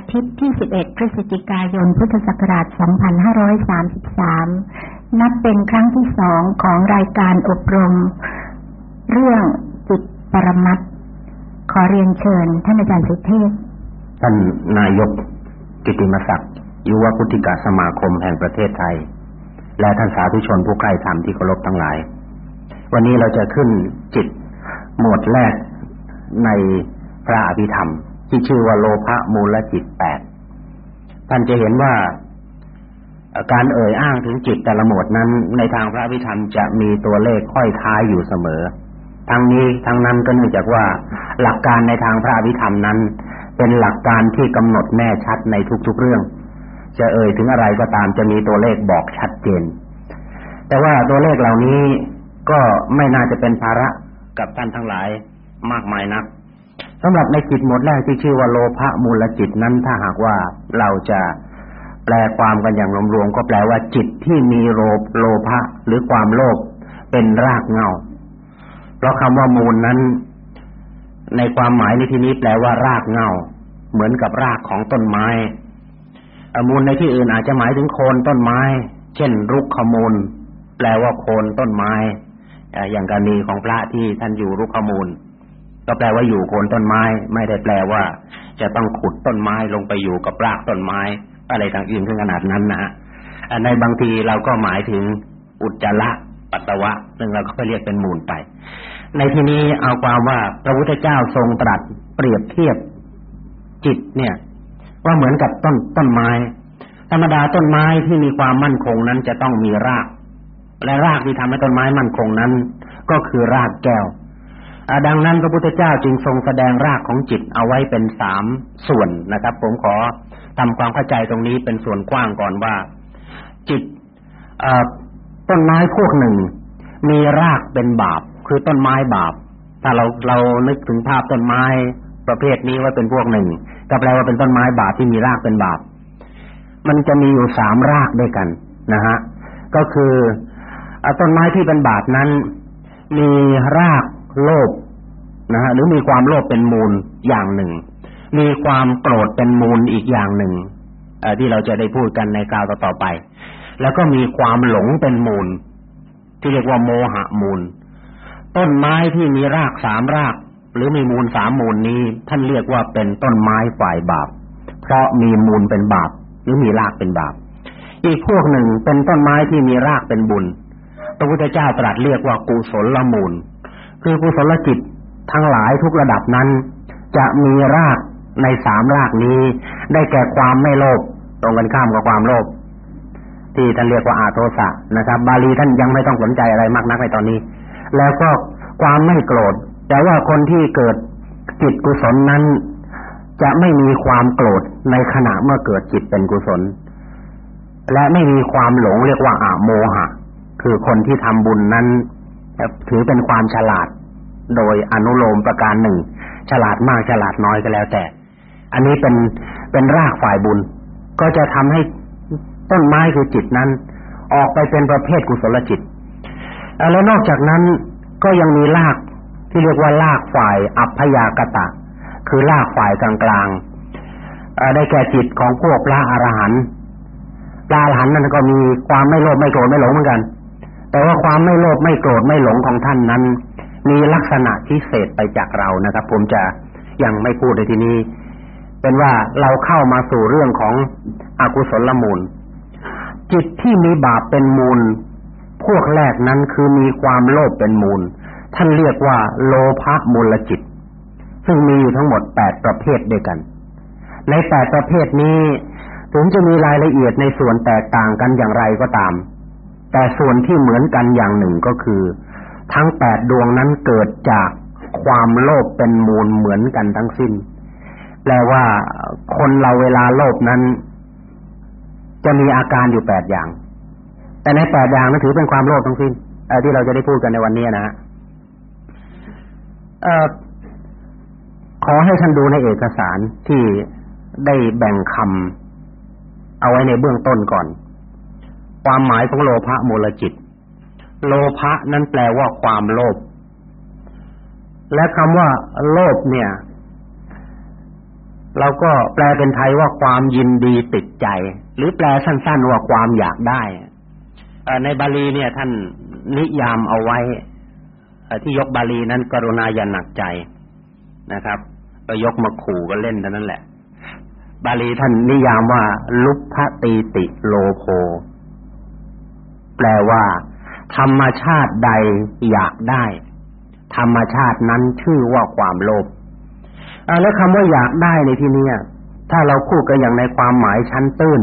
อาทิตย์ที่ 11 พฤศจิกายน พุทธศักราช 2533 นับเป็นครั้งที่สองของรายการอบรม เรื่องจิตปรมัตขอเรียนเชิญท่านอาจารย์สุเทพ ท่านนายกกิติมศักดิ์ยุวพุทธิกสมาคมแห่งประเทศไทย และท่านสาธุชนผู้ใกล้ธรรมที่เคารพทั้งหลาย วันนี้เราจะขึ้นจิตหมวดแรกในพระอภิธรรม ที่ชื่อว่าโลภะมูลจิตแปดท่านจะเห็นว่าการเอ่ยอ้างถึงจิตแต่ละหมวดนั้น ในทางพระอภิธรรมจะมีตัวเลขค่อยท้ายอยู่เสมอ ทั้งนี้ทั้งนั้นก็เนื่องจากว่า หลักการในทางพระอภิธรรมนั้น เป็นหลักการที่กำหนดแน่ชัดในทุกๆเรื่อง จะเอ่ยถึงอะไรก็ตามจะมีตัวเลขบอกชัดเจน แต่ว่าตัวเลขเหล่านี้ก็ไม่น่าจะเป็นภาระกับท่านทั้งหลายมากมายนัก สำหรับในจิตหมดแรกที่ชื่อว่าโลภะมูลจิตนั้นถ้าหากว่าเราจะแปลความกันอย่างรวมๆก็แปลว่าจิตที่มีโลโลภะหรือความโลภเป็นรากเงาเพราะคำว่ามูลนั้น ในความหมายในที่นี้แปลว่ารากเงาเหมือนกับรากของต้นไม้มูลในที่อื่นอาจจะหมายถึงโคนต้นไม้ เช่น รุกขมูล แปลว่าโคนต้นไม้อย่างกรณีของพระที่ท่านอยู่รุกขมูล ก็แปลว่าอยู่โคนต้นไม้ ไม่ได้แปลว่า จะต้องขุดต้นไม้ลงไปอยู่กับรากต้นไม้ อะไรต่างๆถึงขนาดนั้นนะฮะในบางทีเราก็หมายถึงอุจจาระปัสสาวะซึ่งเราก็เรียกเป็นมูลไป ในที่นี้เอาความว่าพระพุทธเจ้าทรงตรัสเปรียบเทียบจิตเนี่ย ว่าเหมือนกับต้นต้นไม้ ธรรมดาต้นไม้ที่มีความมั่นคงนั้นจะต้องมีราก และรากที่ทำให้ต้นไม้มั่นคงนั้น ก็คือรากแก้ว ดังนั้นพระพุทธเจ้าจึงทรงแสดงรากของจิตเอาไว้เป็นสามส่วนนะครับ ผมขอทำความเข้าใจตรงนี้เป็นส่วนกว้างก่อนว่า จิตต้นไม้พวกหนึ่ง มีรากเป็นบาป คือต้นไม้บาป ถ้าเราเรานึกถึงภาพต้นไม้ประเภทนี้ว่าเป็นพวกหนึ่ง ก็แปลว่าเป็นต้นไม้บาปที่มีรากเป็นบาป มันจะมีอยู่สามรากด้วยกันนะฮะก็คือต้นไม้ที่เป็นบาปนั้น มีราก โลภนะฮะหรือมีความโลภเป็นมูลอย่างหนึ่ง มีความโกรธเป็นมูลอีกอย่างหนึ่งที่เราจะได้พูดกันในคราวต่อไป แล้วก็มีความหลงเป็นมูล ที่เรียกว่าโมหะมูล ต้นไม้ที่มีรากสามราก หรือมีมูลสามมูลนี้ ท่านเรียกว่าเป็นต้นไม้ฝ่ายบาป เพราะมีมูลเป็นบาป หรือมีรากเป็นบาป อีกพวกหนึ่งเป็นต้นไม้ที่มีรากเป็นบุญพระพุทธเจ้าตรัสเรียกว่ากุศลละมูล คือกุศลจิตทั้งหลายทุกระดับนั้น จะมีรากในสามรากนี้ ได้แก่ความไม่โลภตรงกันข้ามกับความโลภที่ท่านเรียกว่าอาโทสะนะครับ บาลีท่านยังไม่ต้องสนใจอะไรมากนักในตอนนี้ แล้วก็ความไม่โกรธ แต่ว่าคนที่เกิดจิตกุศลนั้น จะไม่มีความโกรธในขณะเมื่อเกิดจิตเป็นกุศล และไม่มีความหลงเรียกว่าอาโมหะ คือคนที่ทำบุญนั้น ถือเป็นความฉลาด โดยอนุโลมประการหนึ่ง ฉลาดมากฉลาดน้อยก็แล้วแต่ อันนี้เป็นเป็นรากฝ่ายบุญ ก็จะทำให้ต้นไม้คือจิตนั้น ออกไปเป็นประเภทกุศลจิตแล้วนอกจากนั้นก็ยังมีรากที่เรียกว่ารากฝ่ายอัพยากตะ คือรากฝ่ายกลางๆได้แก่จิตของพวกพระอรหันต์พระอรหันต์นั้นก็มีความไม่โลภไม่โกรธไม่หลงเหมือนกัน แต่ว่าความไม่โลภไม่โกรธไม่หลงของท่านนั้น มีลักษณะพิเศษไปจากเรานะครับ ผมจะยังไม่พูดในที่นี้ เป็นว่าเราเข้ามาสู่เรื่องของอกุศลมูล จิตที่มีบาปเป็นมูล พวกแรกนั้นคือมีความโลภเป็นมูล ท่านเรียกว่า โลภะมูลจิต ซึ่งมีอยู่ทั้งหมดแปดประเภทด้วยกัน ในแปดประเภทนี้ถึงจะมีรายละเอียดในส่วนแตกต่างกันอย่างไรก็ตาม แต่ส่วนที่เหมือนกันอย่างหนึ่งก็คือ ทั้งแปดดวงนั้นเกิดจากความโลภเป็นมูลเหมือนกันทั้งสิ้นแปลว่าคนเราเวลาโลภนั้น จะมีอาการอยู่แปดอย่าง แต่ในแปดอย่างนั้นถือเป็นความโลภทั้งสิ้นที่เราจะได้พูดกันในวันนี้นะเอ่อขอให้ท่านดูในเอกสารที่ได้แบ่งคำเอาไว้ในเบื้องต้นก่อน ความหมายของโลภะมูลจิต โลภะนั้นแปลว่าความโลภและคำว่า โลภเนี่ย เราก็แปลเป็นไทยว่าความยินดีติดใจ หรือแปลสั้น ๆ ว่าความอยากได้ในบาลีเนี่ย ท่านนิยามเอาไว้ที่ยกบาลีนั้นกรุณาอย่าหนักใจนะครับก็ยกมาขู่กันเล่นเท่านั้นแหละ บาลีท่านนิยามว่า ลุพตีติโลโภ แปลว่า ธรรมชาติใดอยากได้ ธรรมชาตินั้นชื่อว่าความโลภแล้วคำว่าอยากได้ในที่นี้ถ้าเราพูดกันอย่างในความหมายชั้นตื้น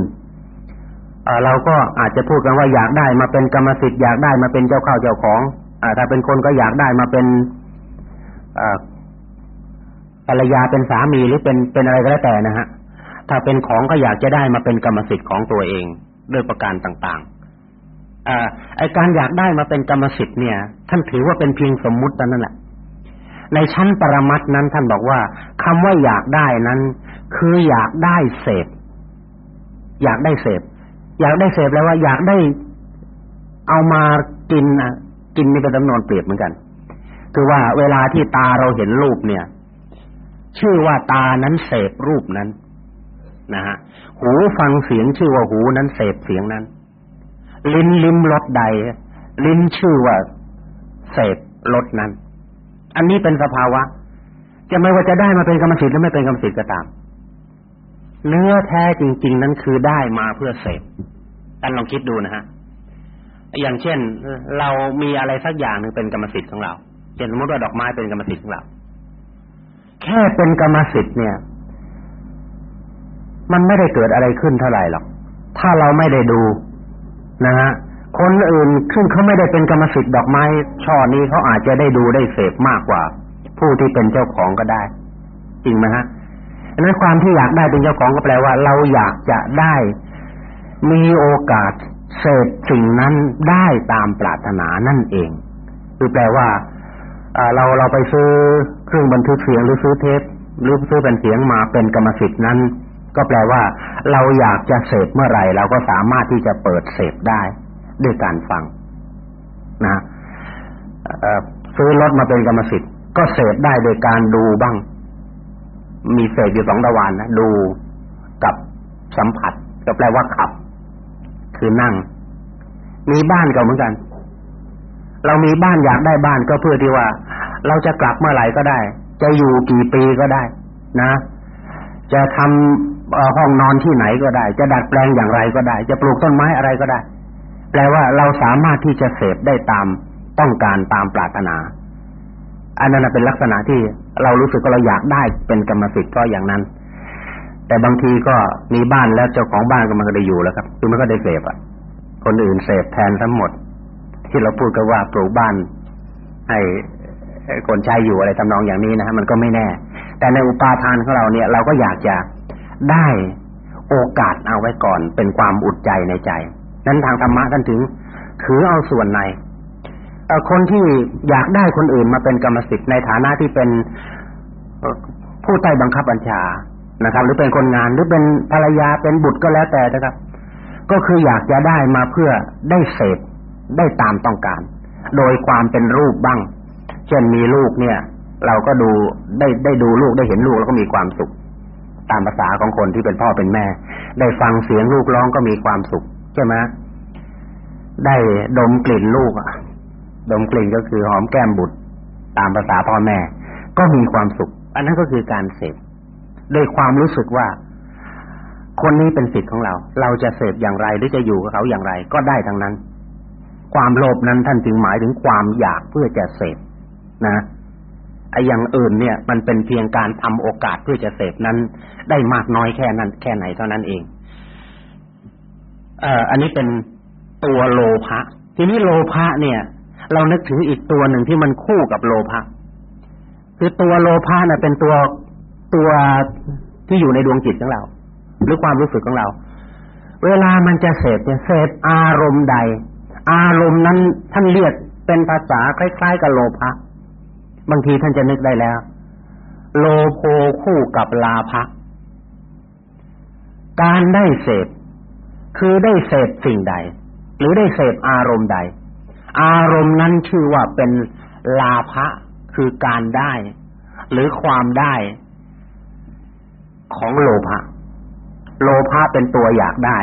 เราก็อาจจะพูดกันว่าอยากได้มาเป็นกรรมสิทธิ์อยากได้มาเป็นเจ้าข้าวเจ้าของอถ้าเป็นคนก็อยากได้มาเป็นภรรยาเป็นสามีหรือเป็นเป็นอะไรก็แล้วแต่นะฮะถ้าเป็นของก็อยากจะได้มาเป็นกรรมสิทธิ์ของตัวเองด้วยประการต่าง ๆ ไอการอยากได้มาเป็นกรรมสิทธิ์เนี่ย ท่านถือว่าเป็นเพียงสมมุตินั่นแหละในชั้นปรมัตนั้นท่านบอกว่าคำว่าอยากได้นั้น คืออยากได้เสพอยากได้เสพอยากได้เสพแล้วว่า อยากได้เอามากินอะกินนี่เป็นจำนวนเปรียบเหมือนกัน คือว่าเวลาที่ตาเราเห็นรูปเนี่ย ชื่อว่าตานั้นเสพรูปนั้นนะฮะหูฟังเสียงชื่อว่าหูนั้นเสพเสียงนั้น ลิ้นลิ้มรสใด ลิ้นชื่อว่าเสพรสนั้น อันนี้เป็นสภาวะ จะไม่ว่าจะได้มาเป็นกรรมสิทธิ์หรือไม่เป็นกรรมสิทธิ์ก็ตาม เนื้อแท้จริง ๆ นั้นคือได้มาเพื่อเสพท่านลองคิดดูนะฮะอย่างเช่น เรามีอะไรสักอย่างหนึ่งเป็นกรรมสิทธิ์ของเราเช่นสมมติว่าดอกไม้เป็นกรรมสิทธิ์ของเราแค่เป็นกรรมสิทธิ์เนี่ย มันไม่ได้เกิดอะไรขึ้นเท่าไหร่หรอก ถ้าเราไม่ได้ดู นะฮะคนอื่นซึ่งเขาไม่ได้เป็นกรรมสิทธิ์ดอกไม้ช่อนี้เขาอาจจะได้ดูได้เสพมากกว่า ผู้ที่เป็นเจ้าของก็ได้ จริงไหมฮะดังนั้นความที่อยากได้เป็นเจ้าของก็แปลว่า เราอยากจะได้ มีโอกาสเสพสิ่งนั้นได้ตามปรารถนานั่นเอง คือแปลว่าเราเราไปซื้อเครื่องบันทึกเสียงหรือซื้อเทปหรือซื้อเป็นเสียงมาเป็นกรรมสิทธิ์นั้น ก็แปลว่า เราอยากจะเสพเมื่อไหร่ เราก็สามารถที่จะเปิดเสพได้ ด้วยการฟัง นะซื้อรถมาเป็นกรรมสิทธิ์ ก็เสพได้โดยการดูบ้าง มีเสพอยู่สองตะวันนะดูกับสัมผัส ก็แปลว่าขับ คือนั่ง มีบ้านก็เหมือนกัน เรามีบ้านอยากได้บ้านก็เพื่อที่ว่า เราจะกลับเมื่อไหร่ก็ได้ จะอยู่กี่ปีก็ได้ นะจะทำ ห้องนอนที่ไหนก็ได้ จะดัดแปลงอย่างไรก็ได้ จะปลูกต้นไม้อะไรก็ได้ แปลว่าเราสามารถที่จะเสพได้ตามต้องการตามปรารถนา อันนั้นเป็นลักษณะที่เรารู้สึกว่าเราอยากได้เป็นกรรมสิทธิ์ก็อย่างนั้น แต่บางทีก็มีบ้านแล้วเจ้าของบ้านก็มันก็ได้อยู่แล้วครับคือมันก็ได้เสพอะ คนอื่นเสพแทนทั้งหมด ที่เราพูดกันว่าปลูกบ้านให้คนใช้อยู่อะไรทำนองอย่างนี้นะฮะมันก็ไม่แน่ แต่ในอุปาทานของเราเนี่ย เราก็อยากจะ ได้โอกาสเอาไว้ก่อนเป็นความอุดใจในใจ นั้นทางธรรมะท่านถึงถือเอาส่วนในคนที่อยากได้คนอื่นมาเป็นกรรมสิทธิ์ในฐานะที่เป็นผู้ใต้บังคับบัญชานะครับ หรือเป็นคนงานหรือเป็นภรรยาเป็นบุตรก็แล้วแต่นะครับ ก็คืออยากจะได้มาเพื่อได้เสพได้ตามต้องการ โดยความเป็นรูปบ้าง เช่นมีลูกเนี่ย เราก็ดูได้ได้ดูลูกได้เห็นลูกแล้วก็มีความสุข ตามภาษาของคนที่เป็นพ่อเป็นแม่ ได้ฟังเสียงลูกร้องก็มีความสุขใช่ไหมได้ดมกลิ่นลูกอะดมกลิ่นก็คือหอมแก้มบุตร ตามภาษาพ่อแม่ ก็มีความสุข อันนั้นก็คือการเสพด้วยความรู้สึกว่า คนนี้เป็นสิทธิ์ของเรา เราจะเสพอย่างไรหรือจะอยู่กับเขาอย่างไร ก็ได้ทั้งนั้น ความโลภนั้นท่านจึงหมายถึงความอยากเพื่อจะเสพนะ อ้อย่างอื่นเนี่ย มันเป็นเพียงการทำโอกาสเพื่อจะเสพนั้น ได้มากน้อยแค่นั้น แค่ไหนเท่านั้นเอง เอ่อ อันนี้เป็นตัวโลภะทีนี้โลภะเนี่ย เรานึกถึงอีกตัวหนึ่งที่มันคู่กับโลภะคือตัวโลภะน่ะเป็นตัวตัวที่อยู่ในดวงจิตของเรา หรือความรู้สึกของเรา เวลามันจะเสพจะเสพอารมณ์ใด อารมณ์นั้นท่านเรียกเป็นภาษาคล้าย ๆ กับโลภะ บางทีท่านจะนึกได้แล้ว โลโภคู่กับลาภะการได้เสพคือได้เสพสิ่งใด หรือได้เสพอารมณ์ใด อารมณ์นั้นชื่อว่าเป็นลาภะคือการได้ หรือความได้ของโลภะโลภะเป็นตัวอยากได้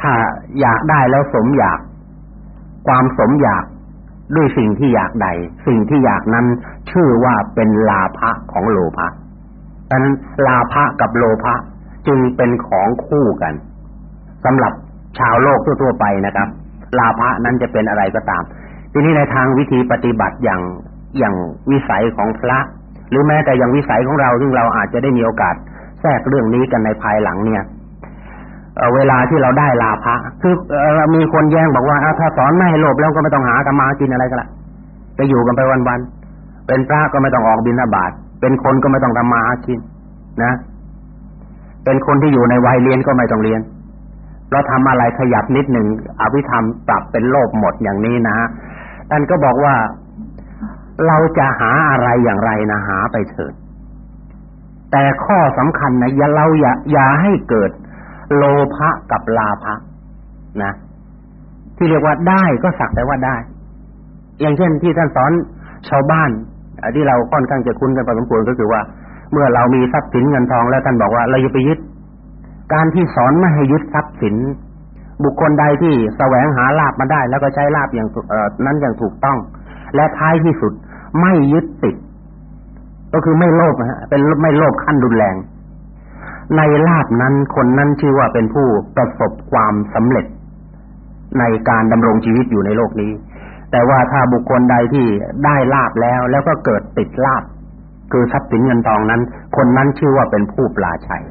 ถ้าอยากได้แล้วสมอยาก ความสมอยาก ด้วยสิ่งที่อยากใด สิ่งที่อยากนั้น ชื่อว่าเป็นลาภะของโลภะดังนั้นลาภะกับโลภะจึงเป็นของคู่กันสำหรับชาวโลกทั่วๆไปนะครับ ลาภะนั้นจะเป็นอะไรก็ตาม ทีนี้ในทางวิธีปฏิบัติอย่างอย่างวิสัยของพระ หรือแม้แต่อย่างวิสัยของเราซึ่งเราอาจจะได้มีโอกาสแทรกเรื่องนี้กันในภายหลังเนี่ย เวลาที่เราได้ลาภะคือมีคนแย้งบอกว่าถ้าสอนไม่ให้โลภแล้วก็ไม่ต้องหาธรรมากินอะไรก็ละจะอยู่กันไปวันๆเป็นพระก็ไม่ต้องออกบิณฑบาตเป็นคนก็ไม่ต้องทำมาหากินนะ เป็นคนที่อยู่ในวัยเรียนก็ไม่ต้องเรียนเราทำอะไรขยับนิดหนึ่งอภิธรรมปรับเป็นโลภหมดอย่างนี้นะฮะท่านก็บอกว่าเราจะหาอะไรอย่างไรนะหาไปเถิดแต่ข้อสำคัญนะอย่าเราอย่าอย่าให้เกิด โลภะกับลาภะนะ ที่เรียกว่าได้ก็สักแต่ว่าได้ อย่างเช่นที่ท่านสอนชาวบ้านที่เราค่อนข้างจะคุ้นกันพอสมควรก็คือว่า เมื่อเรามีทรัพย์สินเงินทองแล้วท่านบอกว่าเราอย่าไปยึด การที่สอนไม่ให้ยึดทรัพย์สิน บุคคลใดที่แสวงหาลาภมาได้ แล้วก็ใช้ลาภอย่างนั้นอย่างถูกต้อง และท้ายที่สุดไม่ยึดติด ก็คือไม่โลภฮะเป็นไม่โลภขั้นรุนแรง ในลาบนั้นคนนั้นชื่อว่าเป็นผู้ประสบความสำเร็จ ในการดำรงชีวิตอยู่ในโลกนี้ แต่ว่าถ้าบุคคลใดที่ได้ลาบแล้ว แล้วก็เกิดติดลาบคือทรัพย์สินเงินทองนั้น คนนั้นชื่อว่าเป็นผู้ปลาชัย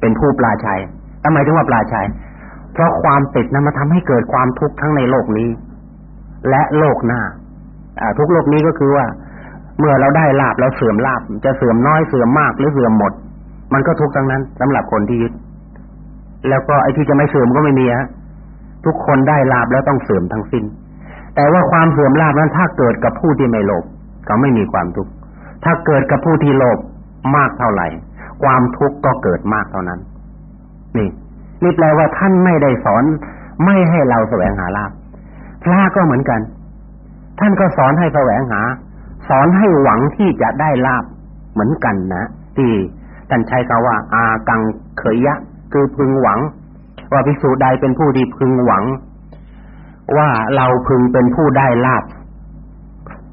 เป็นผู้ปลาชัยทำไมถึงว่าปลาชัย เพราะความติดนั้นมาทำให้เกิดความทุกข์ทั้งในโลกนี้ และโลกหน้าอทุกโลกนี้ก็คือว่า เมื่อเราได้ลาบแล้วเสื่อมลาบจะเสื่อมน้อยเสื่อมมากหรือเสื่อมหมด มันก็ทุกข์ทั้งนั้นสำหรับคนที่ยึด แล้วก็ไอ้ที่จะไม่เสื่อมก็ไม่มีฮะทุกคนได้ลาบแล้วต้องเสื่อมทั้งสิ้น แต่ว่าความเสื่อมลาบนั้นถ้าเกิดกับผู้ที่ไม่โลภเขาไม่มีความทุกข์ถ้าเกิดกับผู้ที่โลภมากเท่าไหร่ ความทุกข์ก็เกิดมากเท่านั้น นี่นี่แปลว่าท่านไม่ได้สอนไม่ให้เราแสวงหาลาภพระก็เหมือนกัน ท่านก็สอนให้แสวงหา สอนให้หวังที่จะได้ลาภเหมือนกันนะที่ ท่านใช้คำว่า อากังเขยะ คือพึงหวัง ว่าภิกษุใดเป็นผู้ดีพึงหวัง ว่าเราพึงเป็นผู้ได้ลาภ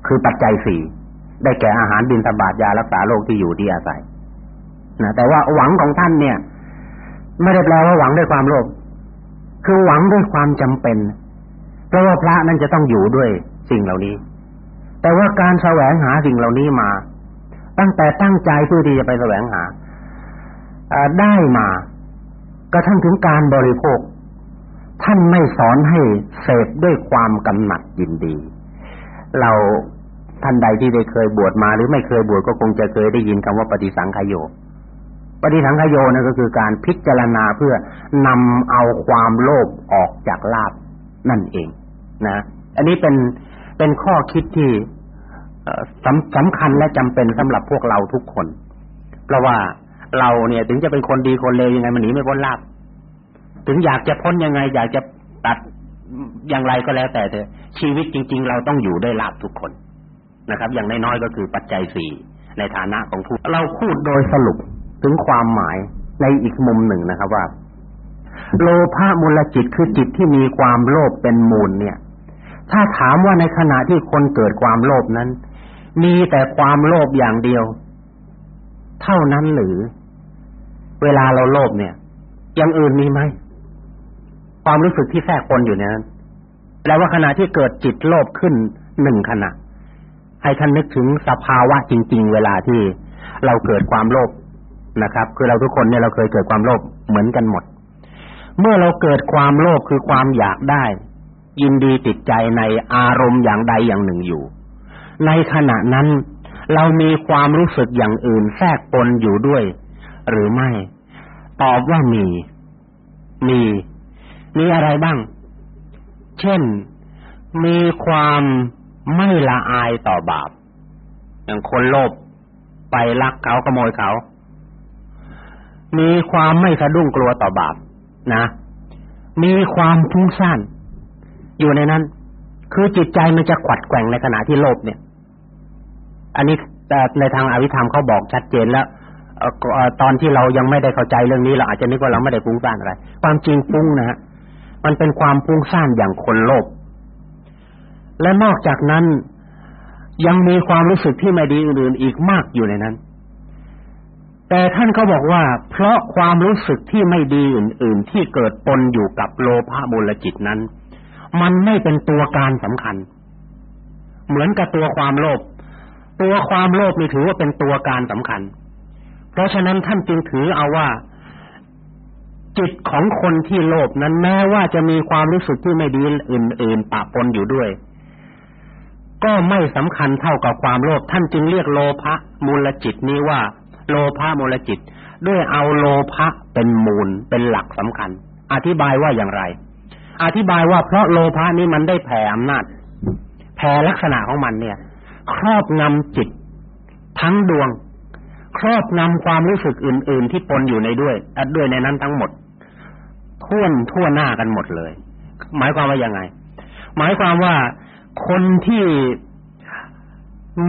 คือปัจจัยสี่ได้แก่อาหารบินตบาตยารักษาโรคที่อยู่ที่อาศัยนะแต่ว่าหวังของท่านเนี่ย ไม่ได้แปลว่าหวังด้วยความโลภคือหวังด้วยความจำเป็น เพราะว่าพระนั้นจะต้องอยู่ด้วยสิ่งเหล่านี้ แต่ว่าการแสวงหาสิ่งเหล่านี้มา ตั้งแต่ตั้งใจเพื่อที่จะไปแสวงหา ได้มาก็ทั้งถึงการบริโภค ท่านไม่สอนให้เสพด้วยความกำหนัดยินดี เราท่านใดที่ได้เคยบวชมา หรือไม่เคยบวชก็คงจะเคยได้ยินคำว่าปฏิสังขโยปฏิสังขโยนั่นก็คือการพิจารณาเพื่อนำเอาความโลภออกจากลาบนั่นเอง นะ อันนี้เป็นเป็นข้อคิดที่สำสำคัญและจำเป็นสำหรับพวกเราทุกคน เพราะว่า เราเนี่ย ถึงจะเป็นคนดีคนเลวยังไงมันหนีไม่พ้นลาบถึงอยากจะพ้นยังไง อยากจะตัดอย่างไรก็แล้วแต่เถอะชีวิตจริง ๆ เราต้องอยู่ได้ลาบทุกคนนะครับ อย่างน้อยๆก็คือปัจจัยสี่ในฐานะของผู้เราพูดโดยสรุปถึงความหมายในอีกมุมหนึ่งนะครับว่า โลภะมูลจิตคือจิตที่มีความโลภเป็นมูลเนี่ย ถ้าถามว่าในขณะที่คนเกิดความโลภนั้น มีแต่ความโลภอย่างเดียว เท่านั้นหรือ เวลาเราโลภเนี่ยอย่างอื่นมีไหมความรู้สึกที่แทรกคนอยู่เนี่ยแปลว่าขณะที่เกิดจิตโลภขึ้นหนึ่งขณะให้ท่านนึกถึงสภาวะจริง ๆ เวลาที่เราเกิดความโลภนะครับ คือเราทุกคนเนี่ยเราเคยเกิดความโลภเหมือนกันหมด เมื่อเราเกิดความโลภคือความอยากได้ ยินดีติดใจในอารมณ์อย่างใดอย่างหนึ่งอยู่ ในขณะนั้น เรามีความรู้สึกอย่างอื่นแทรกปนอยู่ด้วย หรือไม่ ตอบว่ามี มี มีอะไรบ้าง เช่น มีความไม่ละอายต่อบาป อย่างคนโลภไปลักเขาขโมยเขา มีความไม่สะดุ้งกลัวต่อบาป นะ มีความฟุ้งซ่านอยู่ในนั้น คือจิตใจมันจะขวัดแกว่งในขณะที่โลภเนี่ย อันนี้แต่ในทางอวิธรรมเขาบอกชัดเจนแล้ว ตอนที่เรายังไม่ได้เข้าใจเรื่องนี้เราอาจจะนึกว่าเราไม่ได้ฟุ้งซ่านอะไร ความจริงฟุ้งนะฮะมันเป็นความฟุ้งซ่านอย่างคนโลภและนอกจากนั้นยังมีความรู้สึกที่ไม่ดีอื่นๆอีกมากอยู่ในนั้น แต่ท่านก็บอกว่า เพราะความรู้สึกที่ไม่ดีอื่น ๆ ที่เกิดปนอยู่กับโลภะมูลจิตนั้น มันไม่เป็นตัวการสำคัญ เหมือนกับตัวความโลภตัวความโลภนี่ถือว่าเป็นตัวการสำคัญ เพราะฉะนั้นท่านจึงถือเอาว่า จิตของคนที่โลภนั้นแม้ว่าจะมีความรู้สึกที่ไม่ดีอื่น ๆปะปนอยู่ด้วย ก็ไม่สำคัญเท่ากับความโลภท่านจึงเรียกโลภะมูลจิตนี้ว่า โลภะมูลจิต ด้วยเอาโลภะเป็นมูลเป็นหลักสำคัญ อธิบายว่าอย่างไร อธิบายว่าเพราะโลภะนี้มันได้แผ่อำนาจแผ่ลักษณะของมันเนี่ย ครอบงำจิต ทั้งดวง ครอบงำความรู้สึกอื่น ๆ ที่ปนอยู่ในด้วยด้วยในนั้นทั้งหมดท่วนทั่วหน้ากันหมดเลย หมายความว่ายังไง หมายความว่าคนที่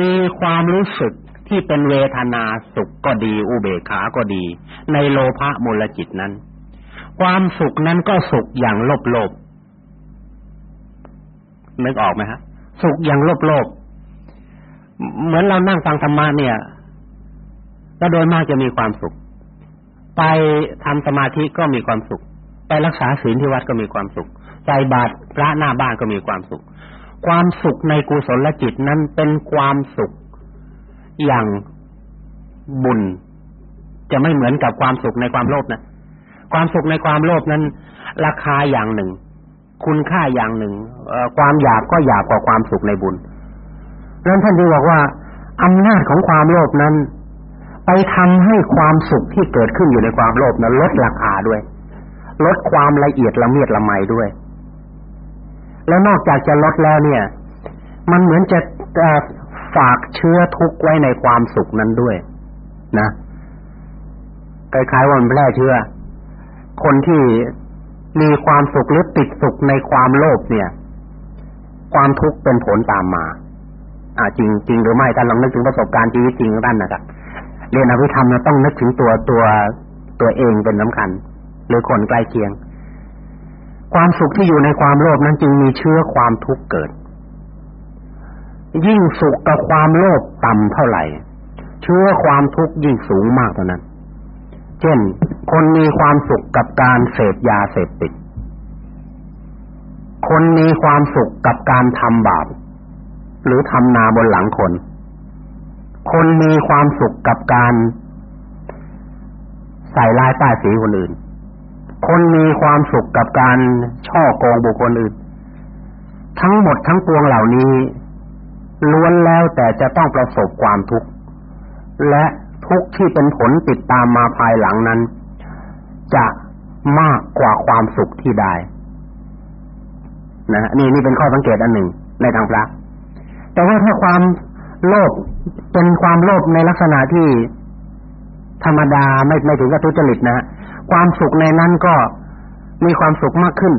มีความรู้สึกที่เป็นเวทนาสุขก็ดี อุเบกขาก็ดี ในโลภะมูลจิตนั้น ความสุขนั้นก็สุขอย่างโลภโลภนึกออกไหมฮะ สุขอย่างโลภโลภเหมือนเรานั่งฟังธรรมะเนี่ย ก็โดยมากจะมีความสุข ไปทำสมาธิก็มีความสุข ไปรักษาศีลที่วัดก็มีความสุขใส่บาตรพระหน้าบ้านก็มีความสุข ความสุขในกุศลจิตนั้นเป็นความสุขอย่างบุญ จะไม่เหมือนกับความสุขในความโลภนะความสุขในความโลภนั้น ราคาอย่างหนึ่ง คุณค่าอย่างหนึ่งความอยากก็อยากกว่าความสุขในบุญนั้นท่านจึงบอกว่าอำนาจของความโลภนั้น ไปทำให้ความสุขที่เกิดขึ้นอยู่ในความโลภนั้นลดราคาด้วย ลดความละเอียดละเมียดละไมด้วย แล้วนอกจากจะลดแล้วเนี่ย มันเหมือนจะฝากเชื้อทุกข์ไว้ในความสุขนั้นด้วย นะคล้ายๆว่ามันแพร่เชื้อ คนที่มีความสุขหรือติดสุขในความโลภเนี่ย ความทุกข์เป็นผลตามมา อ่าจริงจริงหรือไม่ท่านลองนึกถึงประสบการณ์ชีวิตจริงของท่านนะครับ เรียนอภิธรรมเราต้องนึกถึงตัวตัวตัวเองเป็นสำคัญ หรือคนใกล้เคียง ความสุขที่อยู่ในความโลภนั้นจึงมีเชื้อความทุกข์เกิด ยิ่งสุขกับความโลภต่ำเท่าไหร่ เชื้อความทุกข์ยิ่งสูงมากเท่านั้น เช่น คนมีความสุขกับการเสพยาเสพติด คนมีความสุขกับการทำบาปหรือทำนาบนหลังคน คนมีความสุขกับการใส่ลายป้ายสีคนอื่น คนมีความสุขกับการช่อโกงบุคคลอื่น ทั้งหมดทั้งปวงเหล่านี้ล้วนแล้วแต่จะต้องประสบความทุกข์และทุกข์ที่เป็นผลติดตามมาภายหลังนั้น จะมากกว่าความสุขที่ได้นะนี่นี่เป็นข้อสังเกตอันหนึ่งในทางพระแต่ว่าถ้าความ โลภเป็นความโลภในลักษณะที่ธรรมดาไม่ไม่ถึงกับทุจริตนะความสุขในนั้นก็มีความสุขมากขึ้น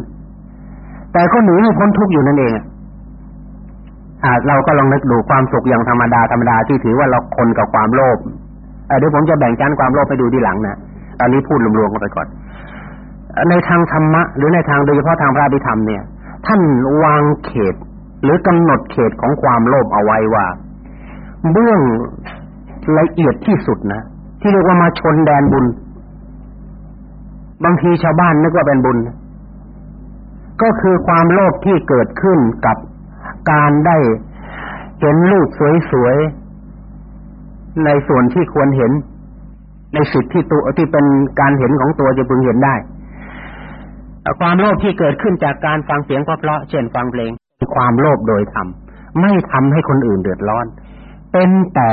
แต่ก็หนีไม่พ้นทุกข์อยู่นั่นเองอ่าเราก็ลองนึกดูความสุขอย่างธรรมดาธรรมดาที่ถือว่าเราคนกับความโลภเดี๋ยวผมจะแบ่งชั้นความโลภไปดูทีหลังนะตอนนี้พูดรวมๆกันไปก่อน ในทางธรรมะ หรือในทางโดยเฉพาะทางพระอภิธรรมเนี่ย ท่านวางเขต หรือกำหนดเขตของความโลภเอาไว้ว่า เบื้องละเอียดที่สุดนะที่เรียกว่ามาชนแดนบุญ บางทีชาวบ้านนึกว่าเป็นบุญ ก็คือความโลภที่เกิดขึ้นกับการได้เห็นลูกสวยๆในส่วนที่ควรเห็น ในสิทธิที่ตัวที่เป็นการเห็นของตัวจะพึงเห็นได้ความโลภที่เกิดขึ้นจากการฟังเสียงเพราะเช่นฟังเพลง ความโลภโดยธรรมไม่ทำให้คนอื่นเดือดร้อน เป็นแต่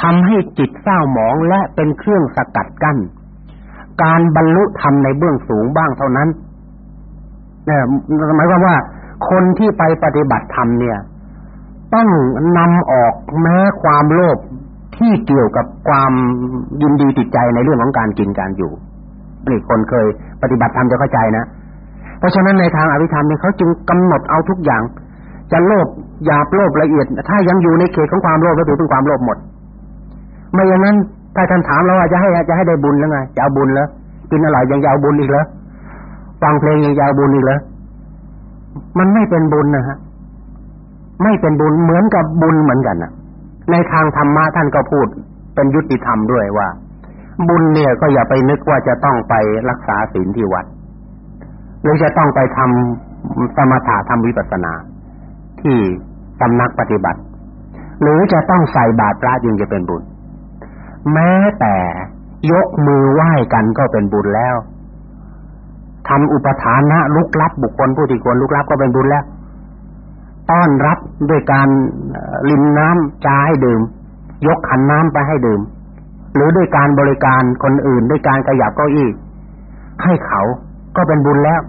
ทำให้จิตเศร้าหมองและเป็นเครื่องสกัดกั้นการบรรลุธรรมในเบื้องสูงบ้างเท่านั้นเนี่ยหมายความว่า คนที่ไปปฏิบัติธรรมเนี่ย ต้องนำออกแม้ความโลภที่เกี่ยวกับความยินดีติดใจในเรื่องของการกินการอยู่นี่คนเคยปฏิบัติธรรมจะเข้าใจนะเพราะฉะนั้นในทางอภิธรรมเนี่ยเขาจึงกำหนดเอาทุกอย่าง จะโลภ หยาโลภละเอียด ถ้ายังอยู่ในเขตของความโลภก็ถือเป็นความโลภหมด ไม่อย่างนั้นถ้าท่านถามเราว่าจะให้จะให้ได้บุญแล้วไงจะเอาบุญแล้วกินอร่อยยังจะเอาบุญอีกเหรอฟังเพลงยังจะเอาบุญอีกเหรอมันไม่เป็นบุญนะฮะไม่เป็นบุญเหมือนกับบุญเหมือนกันนะในทางธรรมะท่านก็พูดเป็นยุติธรรมด้วยว่า บุญเนี่ยก็อย่าไปนึกว่าจะต้องไปรักษาศีลที่วัด หรือจะต้องไปทำสมถะทำวิปัสสนา ที่ สำนักปฏิบัติ หรือจะต้องใส่บาตรพระจึงจะเป็นบุญ แม้แต่ยกมือไหว้กันก็เป็นบุญแล้วทำอุปทานะลุกลับบุคคลผู้ที่ควรลุกลับก็เป็นบุญแล้ว ต้อนรับด้วยการลินน้ำจาให้ดื่ม ยกขันน้ำไปให้ดื่ม หรือด้วยการบริการคนอื่นด้วยการขยับเก้าอี้ให้เขาก็เป็นบุญแล้ว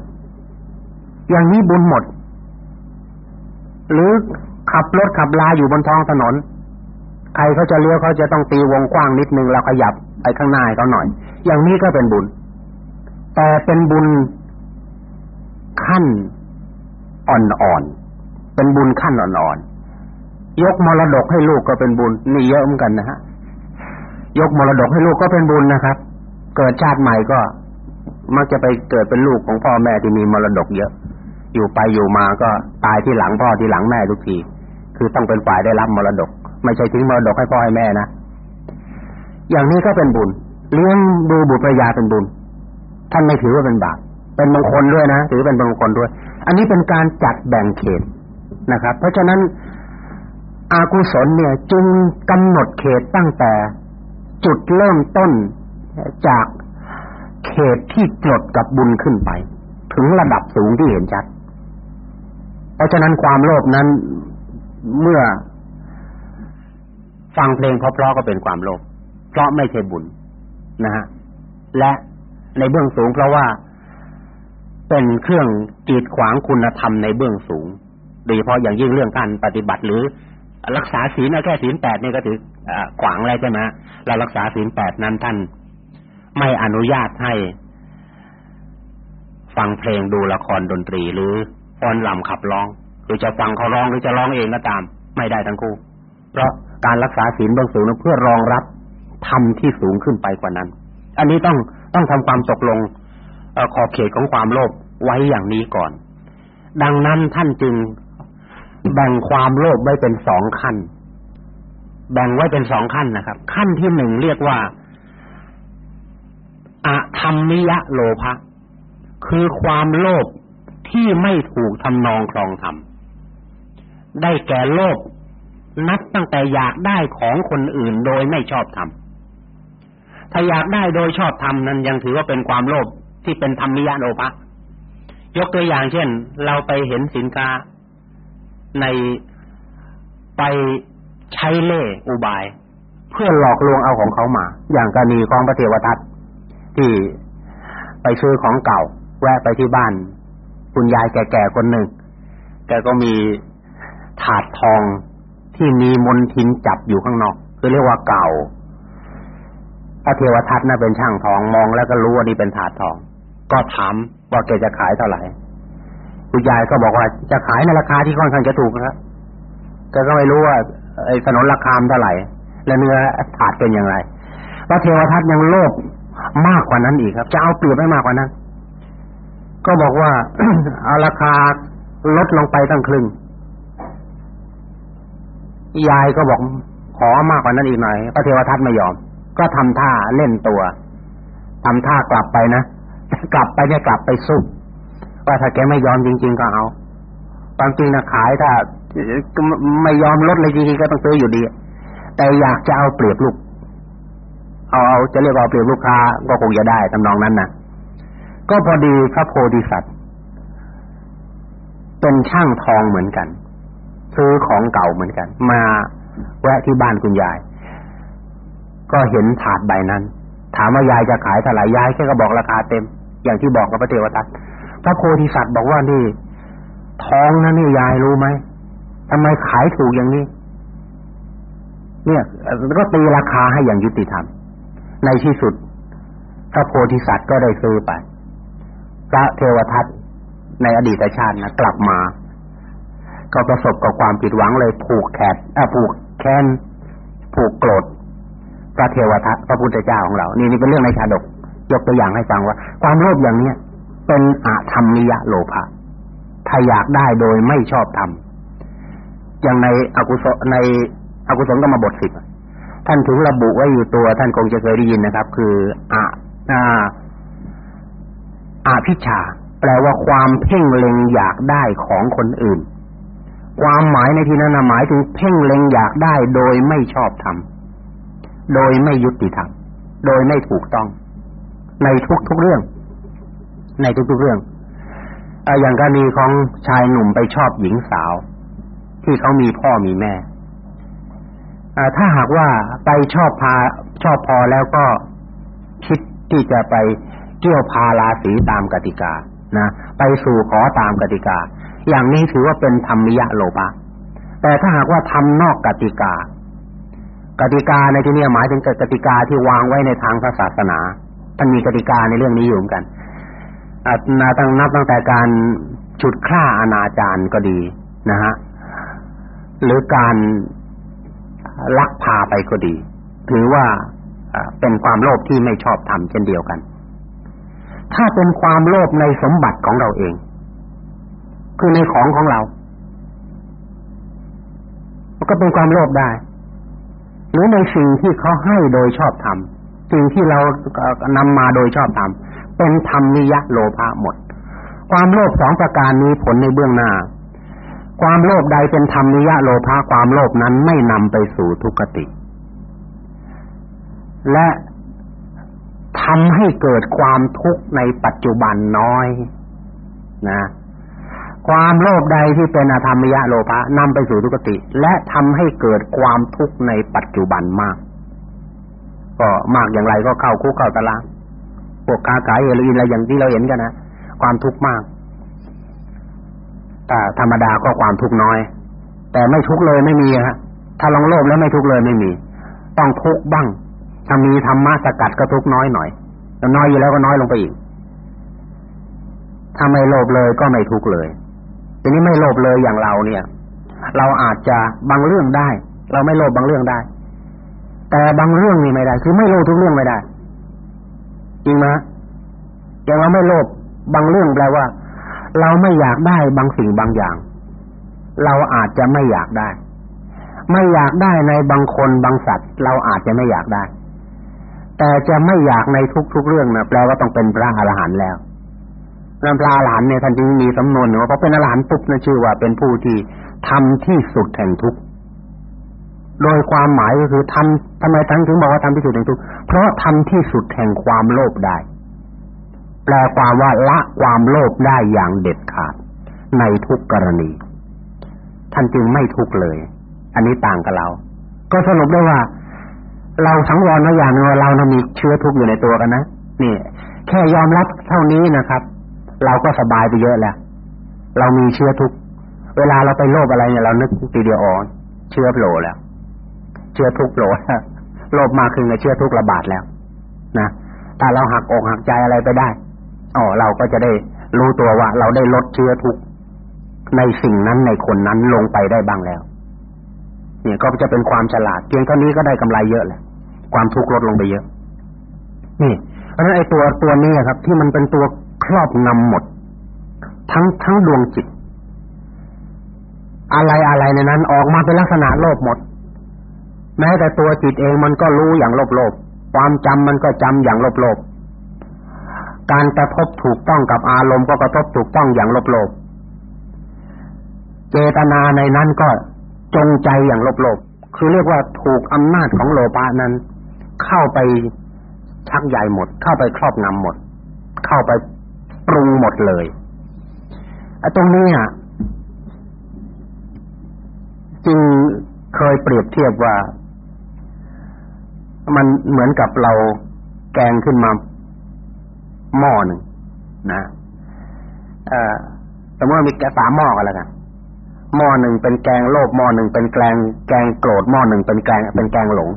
อย่างนี้บุญหมด หรือ ขับรถขับลาอยู่บนท้องถนน ใครเขาจะเลี้ยวเขาจะต้องตีวงกว้างนิดนึงแล้วขยับไปข้างหน้าเขาหน่อย อย่างนี้ก็เป็นบุญ แต่เป็นบุญขั้นอ่อนๆเป็นบุญขั้นอ่อนๆยกมรดกให้ลูกก็เป็นบุญนี่เยอะเหมือนกันนะฮะยกมรดกให้ลูกก็เป็นบุญนะครับ เกิดชาติใหม่ก็มักจะไปเกิดเป็นลูกของพ่อแม่ที่มีมรดกเยอะ อยู่ไปอยู่มาก็ตายที่หลังพ่อที่หลังแม่ทุกที คือต้องเป็นฝ่ายได้รับมรดก ไม่ใช่ทิ้งมรดกให้พ่อให้แม่นะอย่างนี้ก็เป็นบุญเลี้ยงดูบุตรภรยาเป็นบุญ ท่านไม่ถือว่าเป็นบาปเป็นมงคลด้วยนะถือเป็นมงคลด้วย อันนี้เป็นการจัดแบ่งเขตนะครับ เพราะฉะนั้นอากุศลเนี่ยจึงกำหนดเขตตั้งแต่จุดเริ่มต้นจากเขตที่จดกับบุญขึ้นไป ถึงระดับสูงที่เห็นชัด เพราะฉะนั้นความโลภนั้น เมื่อฟังเพลงเพราะๆก็เป็นความโลภเพราะไม่ใช่บุญนะฮะและในเบื้องสูงเพราะว่าเป็นเครื่องกีดขวางคุณธรรมในเบื้องสูง โดยเฉพาะอย่างยิ่งเรื่องการปฏิบัติหรือรักษาศีลแค่ศีลแปดนี่ก็ถือขวางอะไรใช่ไหมเรารักษาศีลแปดนั้นท่านไม่อนุญาตให้ฟังเพลงดูละครดนตรีหรือฟ้อนลำขับร้อง รือจะฟังเขาร้องหรือจะร้องเองก็ตาม ไม่ได้ทั้งคู่ เพราะการรักษาศีลเบื้องสูงนั้นเพื่อรองรับธรรมที่สูงขึ้นไปกว่านั้น อันนี้ต้องต้องทำความตกลงขอบเขตของความโลภไว้อย่างนี้ก่อน ดังนั้นท่านจึงแบ่งความโลภไว้เป็นสองขั้น แบ่งไว้เป็นสองขั้นนะครับ ขั้นที่หนึ่งเรียกว่าอะธรรมิยะโลภะคือความโลภที่ไม่ถูกทำนองครองธรรม ได้แก่โลภนับตั้งแต่อยากได้ของคนอื่นโดยไม่ชอบธรรมถ้าอยากได้โดยชอบธรรมนั้นยังถือว่าเป็นความโลภที่เป็นธรรมิยะโลภะยกตัวอย่างเช่น เราไปเห็นสินค้าในไปใช้เล่อุบาย เพื่อหลอกลวงเอาของเขามา อย่างกรณีของพระเทวทัตที่ไปซื้อของเก่า แวะไปที่บ้าน คุณยายแก่ๆคนหนึ่งแกก็มี ถาดทองที่มีมนทินจับอยู่ข้างนอก คือเรียกว่าเก่าพระเทวทัตน่ะเป็นช่างทองมองแล้วก็รู้ว่านี่เป็นถาดทอง ก็ถามว่าแกจะขายเท่าไหร่คุณยายก็บอกว่าจะขายในราคาที่ค่อนข้างจะถูกนะครับแกก็ไม่รู้ว่าไอ้ถนนราคาเท่าไหร่ และเนื้อถาดเป็นอย่างไรพระเทวทัตยังโลภมากกว่านั้นอีกครับ จะเอาเปรียบไม่มากกว่านั้น ก็บอกว่าเอาราคาลดลงไปตั้งครึ่ง ยายก็บอกขอมากกว่านั้นอีกหน่อยพระเทวทัตไม่ยอม ก็ทำท่าเล่นตัวทำท่ากลับไปนะกลับไปเนี่ยกลับไปสู้ว่าถ้าแกไม่ยอมจริง ๆ ก็เอาความจริงนะขายถ้าไม่ยอมลดเลยจริงๆก็ต้องซื้ออยู่ดี แต่อยากจะเอาเปรียบลูกเอาเอาจะเรียกว่าเปรียบลูกค้าก็คงจะได้ทำนองนั้นนะก็พอดีพระโพธิสัตว์เป็นช่างทองเหมือนกัน ซื้อของเก่าเหมือนกัน มาแวะที่บ้านคุณยาย ก็เห็นถาดใบนั้น ถามว่ายายจะขายเท่าไหร่ยายแค่ก็บอกราคาเต็ม อย่างที่บอกกับพระเทวทัตพระโพธิสัตว์บอกว่านี่ทองนะนี่ยายรู้ไหมทำไมขายถูกอย่างนี้ เนี่ยก็ตีราคาให้อย่างยุติธรรม ในที่สุดพระโพธิสัตว์ก็ได้ซื้อไปพระเทวทัตในอดีตชาตินะกลับมา ก็ประสบกับความผิดหวังเลยผูกแขนผูกแค้นผูกโกรธพระเทวทัตพระพุทธเจ้าของเรา นี่นี่เป็นเรื่องในชาดก ยกตัวอย่างให้ฟังว่า ความโลภอย่างเนี้ยเป็นอาธรรมิยะโลภะถ้าอยากได้โดยไม่ชอบทำอย่างในอกุศลในอกุศลก็มาบทสิบท่านถึงระบุไว้อยู่ตัว ท่านคงจะเคยได้ยินนะครับ คืออะอาอาพิชา แปลว่าความเพ่งเล็งอยากได้ของคนอื่น ความหมายในที่นั้นหมายถึงเพ่งเล็งอยากได้โดยไม่ชอบทำโดยไม่ยุติธรรมโดยไม่ถูกต้อง ในทุกๆเรื่อง ในทุกๆเรื่องอย่างกรณีของชายหนุ่มไปชอบหญิงสาว ที่เขามีพ่อมีแม่ถ้าหากว่าไปชอบพาชอบพอแล้วก็คิดที่จะไปเกี่ยวพาราสีตามกติกานะไปสู่ขอตามกติกา อย่างนี้ถือว่าเป็นธรรมิยะโลภะแต่ถ้าหากว่าทำนอกกติกา กติกาในที่นี้หมายถึงกติกาที่วางไว้ในทางศาสนาท่านมีกติกาในเรื่องนี้อยู่เหมือนกันอ่าตั้งนับตั้งแต่การฉุดฆ่าอนาจารก็ดีนะฮะหรือการลักพาไปก็ดี ถือว่าเป็นความโลภที่ไม่ชอบทำเช่นเดียวกัน ถ้าเป็นความโลภในสมบัติของเราเอง คือในของของเรา ก็เป็นความโลภได้ หรือในสิ่งที่เขาให้โดยชอบทำสิ่งที่เรานำมาโดยชอบทำเป็นธรรมนิยะโลภะหมด ความโลภสองประการนี้ผลในเบื้องหน้า ความโลภใดเป็นธรรมนิยะโลภะความโลภนั้นไม่นำไปสู่ทุกขติ และทำให้เกิดความทุกข์ในปัจจุบันน้อย นะ ความโลภใดที่เป็นอธรรมยะโลภะนำไปสู่ทุกขติ และทำให้เกิดความทุกข์ในปัจจุบันมาก ก็มากอย่างไรก็เข้าคุกเข้าตารางพวกค้าขายเฮโรอีนอะไรอย่างที่เราเห็นกันนะความทุกข์มากถ้าธรรมดาก็ความทุกข์น้อย แต่ไม่ทุกข์เลยไม่มีฮะถ้าลองโลภแล้วไม่ทุกข์เลยไม่มี ต้องทุกข์บ้างถ้ามีธรรมะสกัดก็ทุกข์น้อยหน่อยน้อยอยู่แล้วก็น้อยลงไปอีกถ้าไม่โลภเลยก็ไม่ทุกข์เลย ทีนี้ไม่โลภเลยอย่างเราเนี่ย เราอาจจะบางเรื่องได้ เราไม่โลภบางเรื่องได้ แต่บางเรื่องนี่ไม่ได้ คือไม่โลภทุกเรื่องไม่ได้จริงไหมอย่างเราไม่โลภบางเรื่องแปลว่า เราไม่อยากได้บางสิ่งบางอย่าง เราอาจจะไม่อยากได้ ไม่อยากได้ในบางคนบางสัตว์ เราอาจจะไม่อยากได้ แต่จะไม่อยากในทุกๆเรื่องนะแปลว่าต้องเป็นพระอรหันต์แล้ว นั่นพระอรหันต์เนี่ยท่านจึงมีสำนวนว่าเพราะเป็นอรหันต์ปุ๊บนะชื่อว่าเป็นผู้ที่ทำที่สุดแห่งทุกข์โดยความหมายก็คือทำทำไมท่านถึงบอกว่าทำที่สุดแห่งทุกข์เพราะทำที่สุดแห่งความโลภได้ แปลความว่าละความโลภได้อย่างเด็ดขาด ในทุกกรณี ท่านจึงไม่ทุกเลย อันนี้ต่างกับเรา ก็สรุปได้ว่า เราสังวรไว้อย่างนึงว่าเรานมีเชื้อทุกข์อยู่ในตัวกันนะนี่แค่ยอมรับเท่านี้นะครับ เราก็สบายไปเยอะแล้วเรามีเชื้อทุก เวลาเราไปโลภอะไรเนี่ยเรานึกทีเดียวอ๋อนเชื้อโผล่แล้ว เชื้อทุกโผล่โลภมากขึ้นกับเชื้อทุกระบาดแล้วนะถ้าเราหักอกหักใจอะไรไปได้อ๋อเราก็จะได้รู้ตัวว่า เราได้ลดเชื้อทุกในสิ่งนั้นในคนนั้นลงไปได้บ้างแล้ว เนี่ยก็จะเป็นความฉลาดเพียงเท่านี้ก็ได้กำไรเยอะแหละความทุกข์ลดลงไปเยอะ นี่เพราะฉะนั้นไอ้ตัวตัวนี้ครับ ที่มันเป็นตัว รอบงำหมด ทั้งทั้งดวงจิต อะไรอะไรในนั้นออกมาเป็นลักษณะโลภหมด แม้แต่ตัวจิตเองมันก็รู้อย่างโลภโลภความจำมันก็จำอย่างโลภโลภการกระทบถูกต้องกับอารมณ์ก็กระทบถูกต้องอย่างลบโลบเจตนาในนั้นก็จงใจอย่างลบโลบคือเรียกว่าถูกอำนาจของโลภะนั้น เข้าไปชักใหญ่หมด เข้าไปครอบงำหมด เข้าไป ปรุงหมดเลยไอ้ตรงนี้อะจึงเคยเปรียบเทียบว่า มันเหมือนกับเราแกงขึ้นมาหม้อหนึ่งนะเอ่อสมมติว่ามีแกสามหม้อกันแล้วกันหม้อหนึ่งเป็นแกงโลภหม้อหนึ่งเป็นแกงแกงโกรธหม้อหนึ่งเป็นแกงเป็นแกงหลง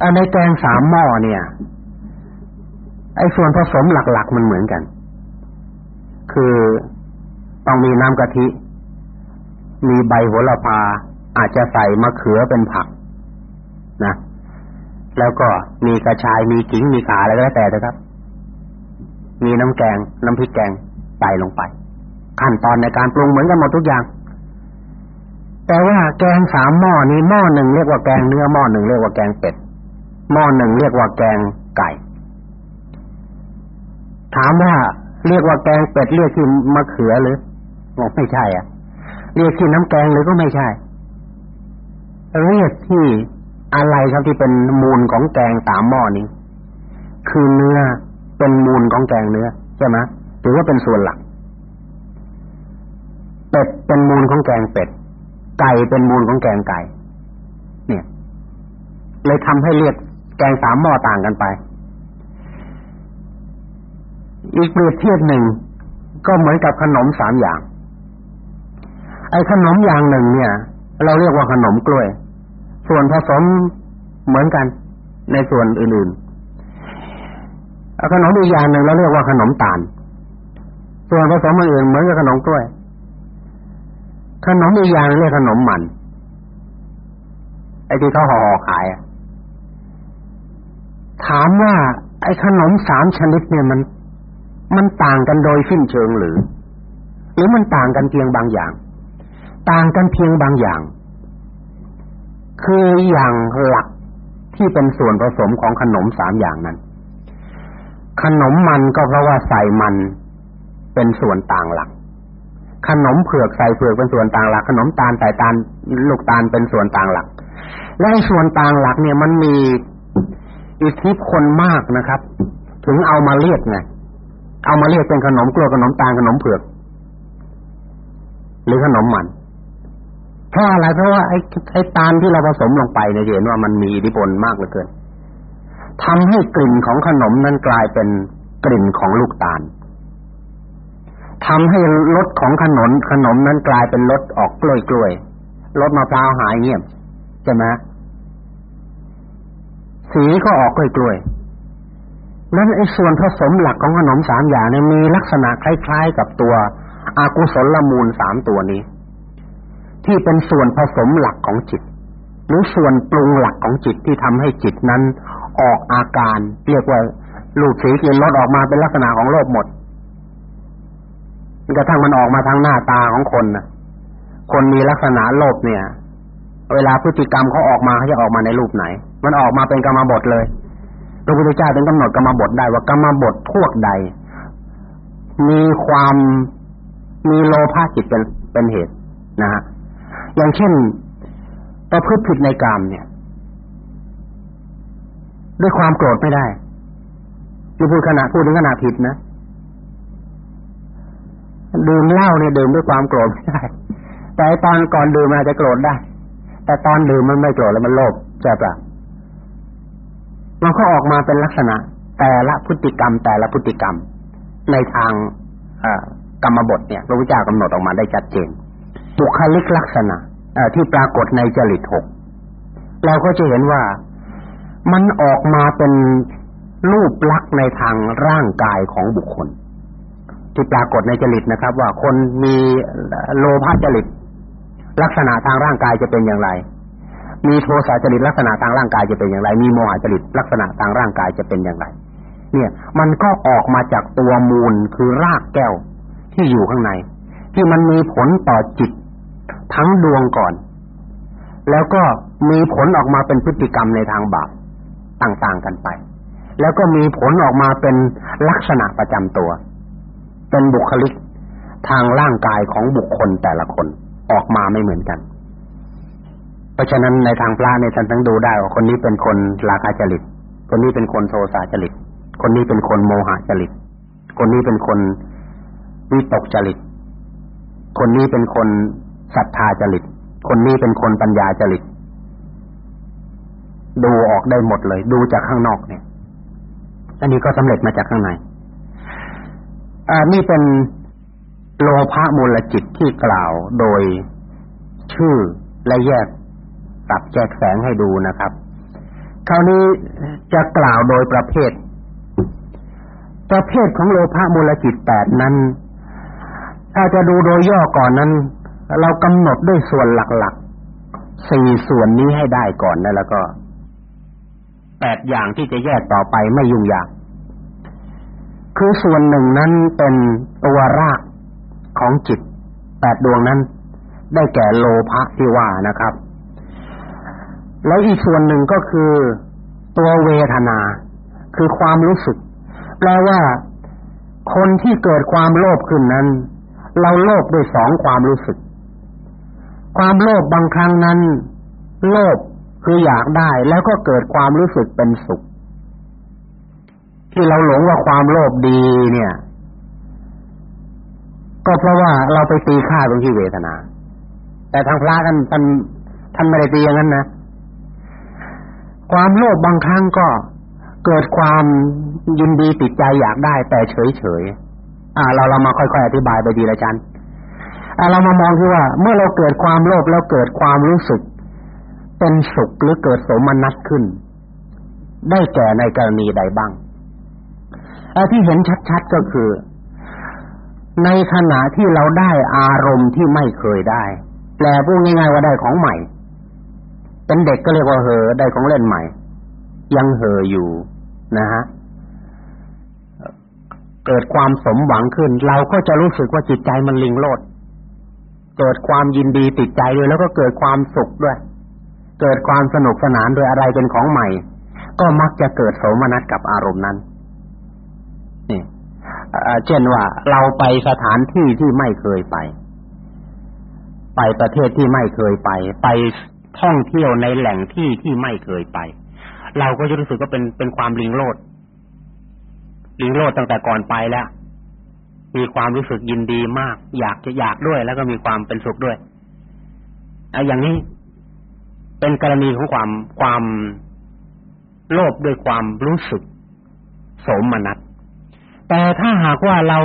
อในแกงสามหม้อเนี่ย ไอ้ส่วนผสมหลักๆมันเหมือนกัน คือต้องมีน้ำกะทิ มีใบโหระพา อาจจะใส่มะเขือเป็นผัก นะ แล้วก็มีกระชายมีขิงมีขาอะไรก็แล้วแต่นะครับ มีน้ำแกง น้ำพริกแกงใส่ลงไป ขั้นตอนในการปรุงเหมือนกันหมดทุกอย่าง แต่ว่าแกงสามหม้อนี้หม้อหนึ่งเรียกว่าแกงเนื้อหม้อหนึ่งเรียกว่าแกงเป็ดหม้อหนึ่งเรียกว่าแกงไก่ ถามว่าเรียกว่าแกงเป็ดเรียกที่มะเขือหรือบอกไม่ใช่อะ เรียกที่น้ำแกงหรือก็ไม่ใช่ เรียกที่อะไรครับที่เป็นมูลของแกงสามหม้อนี้ คือเนื้อเป็นมูลของแกงเนื้อใช่ไหมถือว่าเป็นส่วนหลัก เป็ดเป็นมูลของแกงเป็ด ไก่เป็นมูลของแกงไก่ เนี่ย เลยทำให้เรียกแกงสามหม้อต่างกันไป อีกเปรียบเทียบหนึ่งก็เหมือนกับขนมสามอย่าง ไอ้ขนมอย่างหนึ่งเนี่ย เราเรียกว่าขนมกล้วย ส่วนผสมเหมือนกันในส่วนอื่นๆขนมอีกอย่างหนึ่งเราเรียกว่าขนมตาล ส่วนผสมอื่นเหมือนกับขนมกล้วย ขนมอีกอย่างเรียกขนมมันไอ้ที่เขาห่อขายถามว่า ไอ้ขนมสามชนิดเนี่ยมัน มันต่างกันโดยสิ้นเชิงหรือ หรือมันต่างกันเพียงบางอย่าง ต่างกันเพียงบางอย่าง คืออย่างหลักที่เป็นส่วนผสมของขนมสามอย่างนั้น ขนมมันก็เพราะว่าใส่มันเป็นส่วนต่างหลัก ขนมเผือกใส่เผือกเป็นส่วนต่างหลัก ขนมตาลใส่ตาลลูกตาลเป็นส่วนต่างหลัก และส่วนต่างหลักเนี่ยมันมีอิทธิพลมากนะครับ ถึงเอามาเรียกไง เอามาเรียกเป็นขนมกล้วยขนมตาลขนมเผือกหรือขนมมันเพราะอะไรเพราะว่าไอ้ไอ้ตาลที่เราผสมลงไปเนี่ยเห็นว่ามันมีอิทธิพลมากเหลือเกินทำให้กลิ่นของขนมนั้นกลายเป็นกลิ่นของลูกตาลทำให้รสของขนมขนมนั้นกลายเป็นรสออกกล้วยกล้วยรสมะพร้าวหายเงียบใช่ไหมสีก็ออกกล้วยกล้วย นั้นไอ้ส่วนผสมหลักของขนมสามอย่างเนี่ยมีลักษณะคล้ายๆกับตัวอากุศลมูลสามตัวนี้ ที่เป็นส่วนผสมหลักของจิต หรือส่วนปรุงหลักของจิตที่ทำให้จิตนั้นออกอาการ เรียกว่าลูกสีกลิ่นรสออกมาเป็นลักษณะของโลภหมดกระทั่งมันออกมาทางหน้าตาของคนนะคนมีลักษณะโลภเนี่ย เวลาพฤติกรรมเขาออกมาเขาจะออกมาในรูปไหน มันออกมาเป็นกรรมบทเลย ระพุทธเจ้าเป็นกำหนดกรรมบทได้ว่ากรรมบทพวกใด มีความมีโลภะจิตเป็นเป็นเหตุนะฮะอย่างเช่นประพฤติผิดในกรรมเนี่ย ด้วยความโกรธไม่ได้ที่พูดขณะพูดถึงขณะผิดนะดื่มเหล้าเนี่ยดื่มด้วยความโกรธไม่ได้ แต่ตอนก่อนดื่มอาจจะโกรธได้ แต่ตอนดื่มมันไม่โกรธแล้วมันโลภใช่ปะ มันก็ออกมาเป็นลักษณะ แต่ละพฤติกรรม แต่ละพฤติกรรม ในทางกรรมบทเนี่ยพระพุทธเจ้ากำหนดออกมาได้ชัดเจนบุคลิกลักษณะที่ปรากฏในจริตหกเราก็จะเห็นว่ามันออกมาเป็นรูปลักษณ์ในทางร่างกายของบุคคล ที่ปรากฏในจริตนะครับ ว่าคนมีโลภะจริตลักษณะทางร่างกายจะเป็นอย่างไร มีโทสะจริตลักษณะทางร่างกายจะเป็นอย่างไร มีโมหะจริตลักษณะทางร่างกายจะเป็นอย่างไร เนี่ยมันก็ออกมาจากตัวมูลคือรากแก้วที่อยู่ข้างใน ที่มันมีผลต่อจิตทั้งดวงก่อน แล้วก็มีผลออกมาเป็นพฤติกรรมในทางบาปต่าง ๆ กันไป แล้วก็มีผลออกมาเป็นลักษณะประจำตัว เป็นบุคลิกทางร่างกายของบุคคลแต่ละคนออกมาไม่เหมือนกัน เพราะฉะนั้นในทางพระเนี่ยท่านต้องดูได้ว่าคนนี้เป็นคนราคะจริต คนนี้เป็นคนโทสะจริต คนนี้เป็นคนโมหะจริต คนนี้เป็นคนวิตกจริต คนนี้เป็นคนศรัทธาจริต คนนี้เป็นคนปัญญาจริต ดูออกได้หมดเลย ดูจากข้างนอกเนี่ย อันนี้ก็สำเร็จมาจากข้างในอ่านี่เป็นโลภะมูลจิตที่กล่าวโดยชื่อและแยก ตัดแจกแสงให้ดูนะครับ คราวนี้จะกล่าวโดยประเภท ประเภทของโลภะมูลจิตแปดนั้น ถ้าจะดูโดยย่อก่อนนั้น เรากำหนดด้วยส่วนหลักๆสี่ส่วนนี้ให้ได้ก่อนแล้วก็แปดอย่างที่จะแยกต่อไปไม่ยุ่งยาก คือส่วนหนึ่งนั้นเป็นตัวรากของจิตแปดดวงนั้น ได้แก่โลภะที่ว่านะครับ แล้วอีกส่วนหนึ่งก็คือตัวเวทนา คือความรู้สึก แปลว่าคนที่เกิดความโลภขึ้นนั้น เราโลภด้วยสองความรู้สึก ความโลภบางครั้งนั้น โลภคืออยากได้แล้วก็เกิดความรู้สึกเป็นสุข ที่เราหลงว่าความโลภดีเนี่ย ก็เพราะว่าเราไปตีค่าตรงที่เวทนา แต่ทางพระท่านท่านท่านไม่ได้ตีอย่างนั้นนะ ความโลภบางครั้งก็เกิดความยินดีติดใจอยากได้ แต่เฉยเฉยอ่า เราเรามาค่อยๆอธิบายไปดีละจันเรามามองที่ว่า เมื่อเราเกิดความโลภแล้วเกิดความรู้สึก เป็นสุขหรือเกิดสมนัสขึ้น ได้แก่ในกรณีใดบ้างที่เห็นชัดๆก็คือ ในขณะที่เราได้อารมณ์ที่ไม่เคยได้แปลพูดง่ายๆว่าได้ของใหม่ เป็นเด็กก็เรียกว่าเหอได้ของเล่นใหม่ ยังเหออยู่นะฮะเกิดความสมหวังขึ้น เราก็จะรู้สึกว่าจิตใจมันลิงโลด เกิดความยินดีติดใจด้วยแล้วก็เกิดความสุขด้วย เกิดความสนุกสนานโดยอะไรเป็นของใหม่ ก็มักจะเกิดโสมนัสกับอารมณ์นั้นนี่เช่นว่า เราไปสถานที่ที่ไม่เคยไป ไปประเทศที่ไม่เคยไป ไป ท่องเที่ยวในแหล่งที่ที่ไม่เคยไป เราก็จะรู้สึกว่าเป็นเป็นความลิงโลดลิงโลดตั้งแต่ก่อนไปแล้ว มีความรู้สึกยินดีมาก อยากจะอยากด้วย แล้วก็มีความเป็นสุขด้วยเอาอย่างนี้เป็นกรณีของความความโลภด้วยความรู้สึกโสมนัสแต่ถ้าหากว่าเรา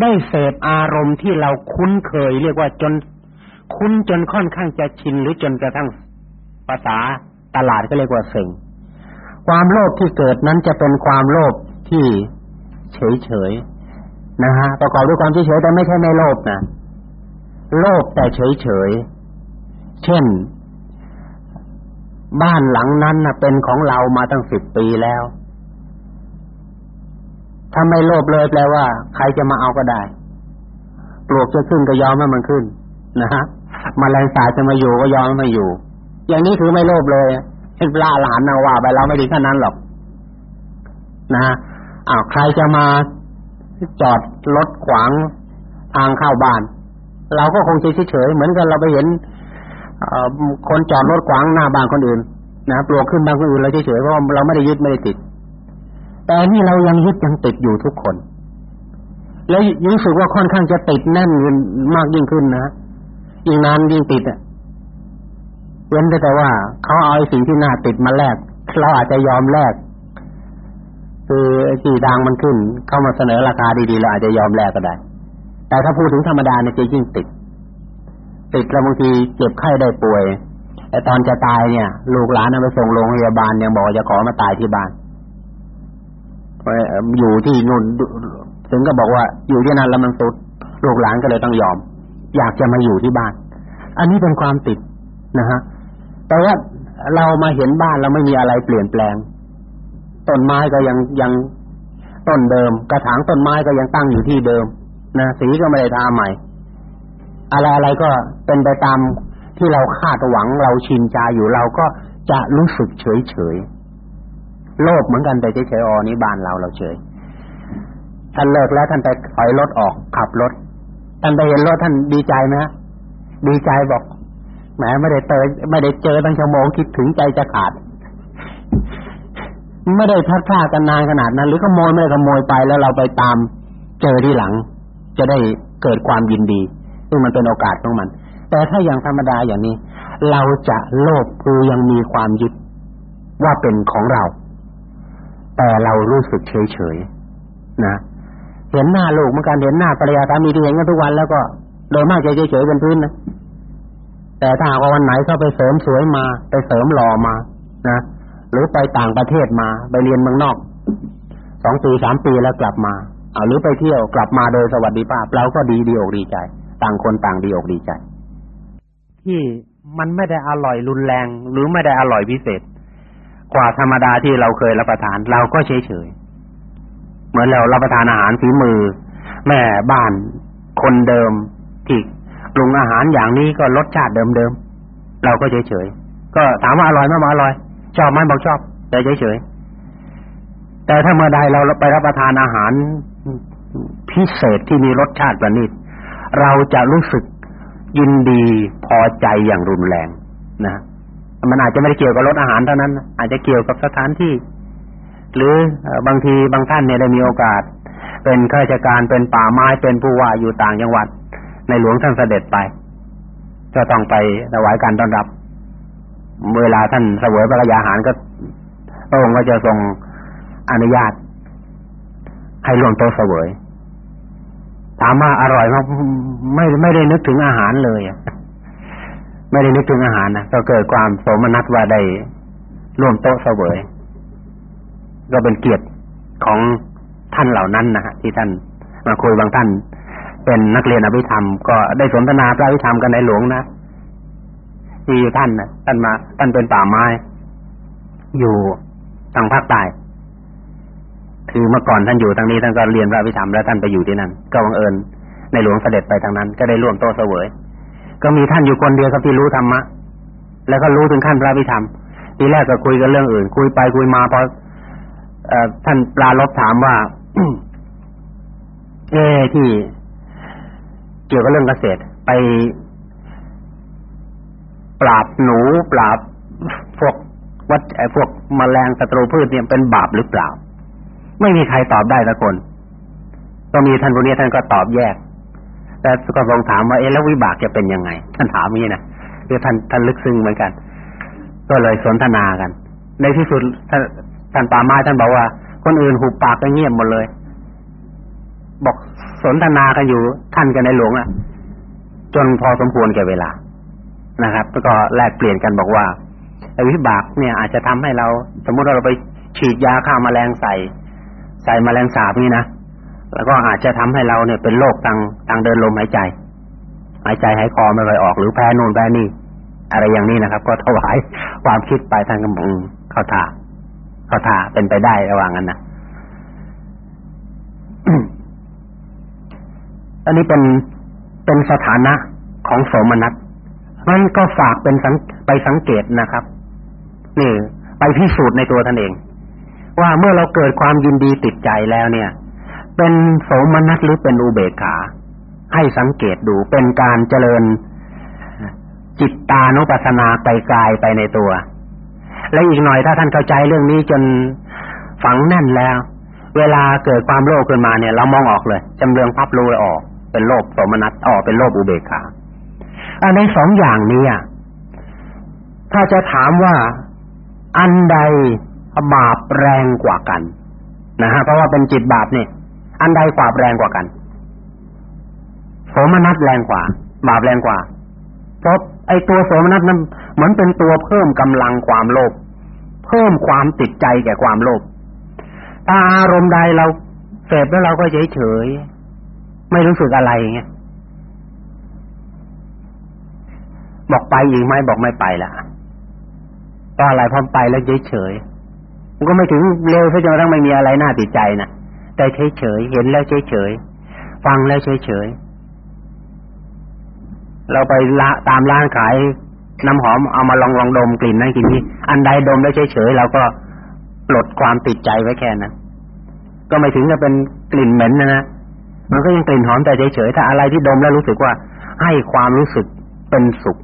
ได้เสพอารมณ์ที่เราคุ้นเคย เรียกว่าจน คุ้นจนค่อนข้างจะชินหรือจนกระทั่งภาษาตลาดก็เรียกว่าเซ็งความโลภที่เกิดนั้นจะเป็นความโลภที่เฉยๆนะฮะประกอบด้วยความเฉยๆแต่ไม่ใช่ไม่โลภนะโลภแต่เฉยๆเช่น บ้านหลังนั้นน่ะเป็นของเรามาตั้งสิบปีแล้วถ้าไม่โลภเลยแปลว่า ใครจะมาเอาก็ได้ ปลวกจะขึ้นก็ยอมให้มันขึ้นนะฮะ มาแมลงสาจะมาอยู่ก็ยอมมาอยู่ อย่างนี้คือไม่โลภเลยเป็นปลาหลานนาว่าไปเราไม่ดีขนาดนั้นหรอก นะอ้าวใครจะมาจอดรถขวางทางเข้าบ้าน เราก็คงเฉยๆเหมือนกันเราไปเห็นคนจอดรถขวางหน้าบ้านคนอื่น นะปลวกขึ้นบ้านคนอื่นเราเฉยๆเพราะเราไม่ได้ยึดไม่ได้ติด แต่นี่เรายังยึดยังติดอยู่ทุกคน แล้วรู้สึกว่าค่อนข้างจะติดแน่นมากยิ่งขึ้นนะ ยิ่งนานยิ่งติดเว้นแต่ว่าเขาเอาสิ่งที่น่าติดมาแลกเราอาจจะยอมแลกคือจีดังมันขึ้น เข้ามาเสนอราคาดีๆเราอาจจะยอมแลกก็ได้ แต่ถ้าพูดถึงธรรมดาเนี่ยจะยิ่งติด ติดแล้วบางทีเจ็บไข้ได้ป่วยไอ้ตอนจะตายเนี่ย ลูกหลานเอาไปส่งโรงพยาบาลยังบอกจะขอมาตายที่บ้านอยู่ที่นู่นถึงก็บอกว่าอยู่ที่นั่นแล้วมันสุด ลูกหลานก็เลยต้องยอม อยากจะมาอยู่ที่บ้าน อันนี้เป็นความติดนะฮะแต่ว่าเรามาเห็นบ้านเราไม่มีอะไรเปลี่ยนแปลง ต้นไม้ก็ยังยังต้นเดิม กระถางต้นไม้ก็ยังตั้งอยู่ที่เดิมนะสีก็ไม่ได้ทาใหม่ อะไรอะไรก็เป็นไปตามที่เราคาดหวังเราชินใจอยู่เราก็จะรู้สึกเฉยเฉยโลภเหมือนกันแต่เฉยเฉยอ๋อนี้บ้านเราเราเฉยท่านเลิกแล้วท่านไปถอยรถออกขับรถ ท่านไปเห็นรถท่านดีใจไหมดีใจบอกแหมไม่ได้เจอไม่ได้เจอตั้งชั่วโมงคิดถึงใจจะขาด ไม่ได้พัดพลาดกันนานขนาดนั้น หรือขโมยไม่ได้ขโมยไปแล้วเราไปตามเจอที่หลัง จะได้เกิดความยินดีซึ่งมันเป็นโอกาสของมัน แต่ถ้าอย่างธรรมดาอย่างนี้ เราจะโลภคือยังมีความยึดว่าเป็นของเรา แต่เรารู้สึกเฉยๆนะ เห็นหน้าลูกเหมือนกันเห็นหน้าภรรยาสามีที่เห็นกันทุกวันแล้วก็โดยมากจะเฉยๆเป็นพื้นนะแต่ถ้าว่าวันไหนเขาไปเสริมสวยมา ไปเสริมหล่อมานะหรือไปต่างประเทศมา ไปเรียนเมืองนอกสองปีสามปีแล้วกลับมาเอาหรือไปเที่ยวกลับมาโดยสวัสดิภาพเราก็ดีดีอกดีใจ ต่างคนต่างดีอกดีใจ ที่มันไม่ได้อร่อยรุนแรง หรือไม่ได้อร่อยพิเศษ กว่าธรรมดาที่เราเคยรับประทาน เราก็เฉยๆ เหมือนเรารับประทานอาหารฝีมือ แม่บ้านคนเดิมที่ปรุงอาหารอย่างนี้ก็รสชาติเดิมๆเราก็เฉยๆก็ถามว่าอร่อยไหมบอกอร่อย ชอบไหมบอกชอบ แต่เฉยๆแต่ถ้าเมื่อใดเราไปรับประทานอาหารพิเศษที่มีรสชาติประณีตเราจะรู้สึกยินดีพอใจอย่างรุนแรงนะมันอาจจะไม่ได้เกี่ยวกับรสอาหารเท่านั้น อาจจะเกี่ยวกับสถานที่ หรือบางทีบางท่านเนี่ยได้มีโอกาส เป็นข้าราชการเป็นป่าไม้เป็นผู้ว่าอยู่ต่างจังหวัด ในหลวงท่านเสด็จไป ก็ต้องไปถวายการต้อนรับ เวลาท่านเสวยพระยาหารก็พระองค์ก็จะทรงอนุญาต ให้รวมโต๊ะเสวยถามว่าอร่อยไหมไม่ไม่ได้นึกถึงอาหารเลยไม่ได้นึกถึงอาหารนะก็เกิดความโสมนัสว่าได้ร่วมโต๊ะเสวย ก็เป็นเกียรติของท่านเหล่านั้นนะฮะที่ท่านมาคุยบางท่าน เป็นนักเรียนอภิธรรมก็ได้สนทนาพระอภิธรรมกันในหลวงนะที่ท่านนะท่านมา ท่านเป็นป่าไม้ อยู่ทางภาคใต้คือเมื่อก่อนท่านอยู่ทางนี้ท่านก็เรียนพระวิธรรมแล้วท่านไปอยู่ที่นั่นก็บังเอิญในหลวงเสด็จไปทางนั้น ก็ได้ร่วมโต๊ะเสวย ก็มีท่านอยู่คนเดียวครับที่รู้ธรรมะแล้วก็รู้ถึงขั้นพระวิธรรมทีแรกก็คุยกันเรื่องอื่น คุยไปคุยมาพอ ท่านปลาลบถามว่า เอที่เกี่ยวกับเรื่องเกษตร ไป ปราบหนู ปราบพวกวัดไอ้พวกมแมลงศัตรูพืชเนี่ยเป็นบาปหรือเปล่า ไม่มีใครตอบได้ละคนก็มีท่านผู้นี้ท่านก็ตอบแยกแต่ก็ลองถามว่าเอ๊ะแล้ววิบากจะเป็นยังไง ท่านถามนี้นะคือท่านท่านลึกซึ้งเหมือนกัน ก็เลยสนทนากัน ในที่สุดท่าน ท่านป่าไม้ท่านบอกว่า คนอื่นหุบปากก็เงียบหมดเลย บอกสนทนากันอยู่ ท่านกันในหลวงอะจนพอสมควรแก่เวลานะครับแล้วก็แลกเปลี่ยนกันบอกว่าอวิบากเนี่ย อาจจะทำให้เรา สมมติเราไปฉีดยาฆ่าแมลงใส่ ใส่แมลงสาบนี่นะแล้วก็อาจจะทำให้เราเนี่ยเป็นโรคทางทางเดินลมหายใจหายใจหายคอไม่ค่อยออกหรือแพ้นู่นแพ้นี่ อะไรอย่างนี้นะครับ ก็ถวายความคิดไปทางกำมงเข้าท่า ข้าท่าเป็นไปได้ระหว่างนั้นนะอันนี้เป็นเป็นสถานะของโสมนัสมันก็ฝากเป็นสังไปสังเกตนะครับ นี่ไปพิสูจน์ในตัวท่านเอง ว่าเมื่อเราเกิดความยินดีติดใจแล้วเนี่ย เป็นโสมนัสหรือเป็นอุเบกขา ให้สังเกตดูเป็นการเจริญจิตตานุปัสสนาไปกายไปในตัว และอีกหน่อยถ้าท่านเข้าใจเรื่องนี้จนฝังแน่นแล้ว เวลาเกิดความโลภขึ้นมาเนี่ยเรามองออกเลยจำเรืองพับรู้ออก เป็นโลภโสมนัสออกเป็นโลภอุเบกขาอันในสองอย่างนี้ถ้าจะถามว่าอันใดบาปแรงกว่ากันนะฮะเพราะว่าเป็นจิตบาปเนี่ยอันใดกว่าแรงกว่ากันโสมนัสแรงกว่า บาปแรงกว่าเพราะ ไอ้ตัวโสมนัสนั้นเหมือนเป็นตัวเพิ่มกำลังความโลภเพิ่มความติดใจแก่ความโลภถ้าอารมณ์ใดเราเสพแล้วเราก็เฉยเฉยไม่รู้สึกอะไรเงี้ยบอกไปอีกไหมบอกไม่ไปละก็อะไรพอไปแล้วเฉยเฉยมันก็ไม่ถึงเร็วซะจนทั้งไม่มีอะไรน่าติดใจนะแต่เฉยเฉยเห็นแล้วเฉยเฉยฟังแล้วเฉยเฉย เราไปละตามร้านขายน้ำหอมเอามาลองลองดมกลิ่นนั่นกลิ่นนี้อันใดดมแล้วเฉยเฉยเราก็ปลดความติดใจไว้แค่นั้นก็ไม่ถึงจะเป็นกลิ่นเหม็นนะนะมันก็ยังกลิ่นหอมแต่เฉยเฉยถ้าอะไรที่ดมแล้วรู้สึกว่าให้ความรู้สึกเป็นสุข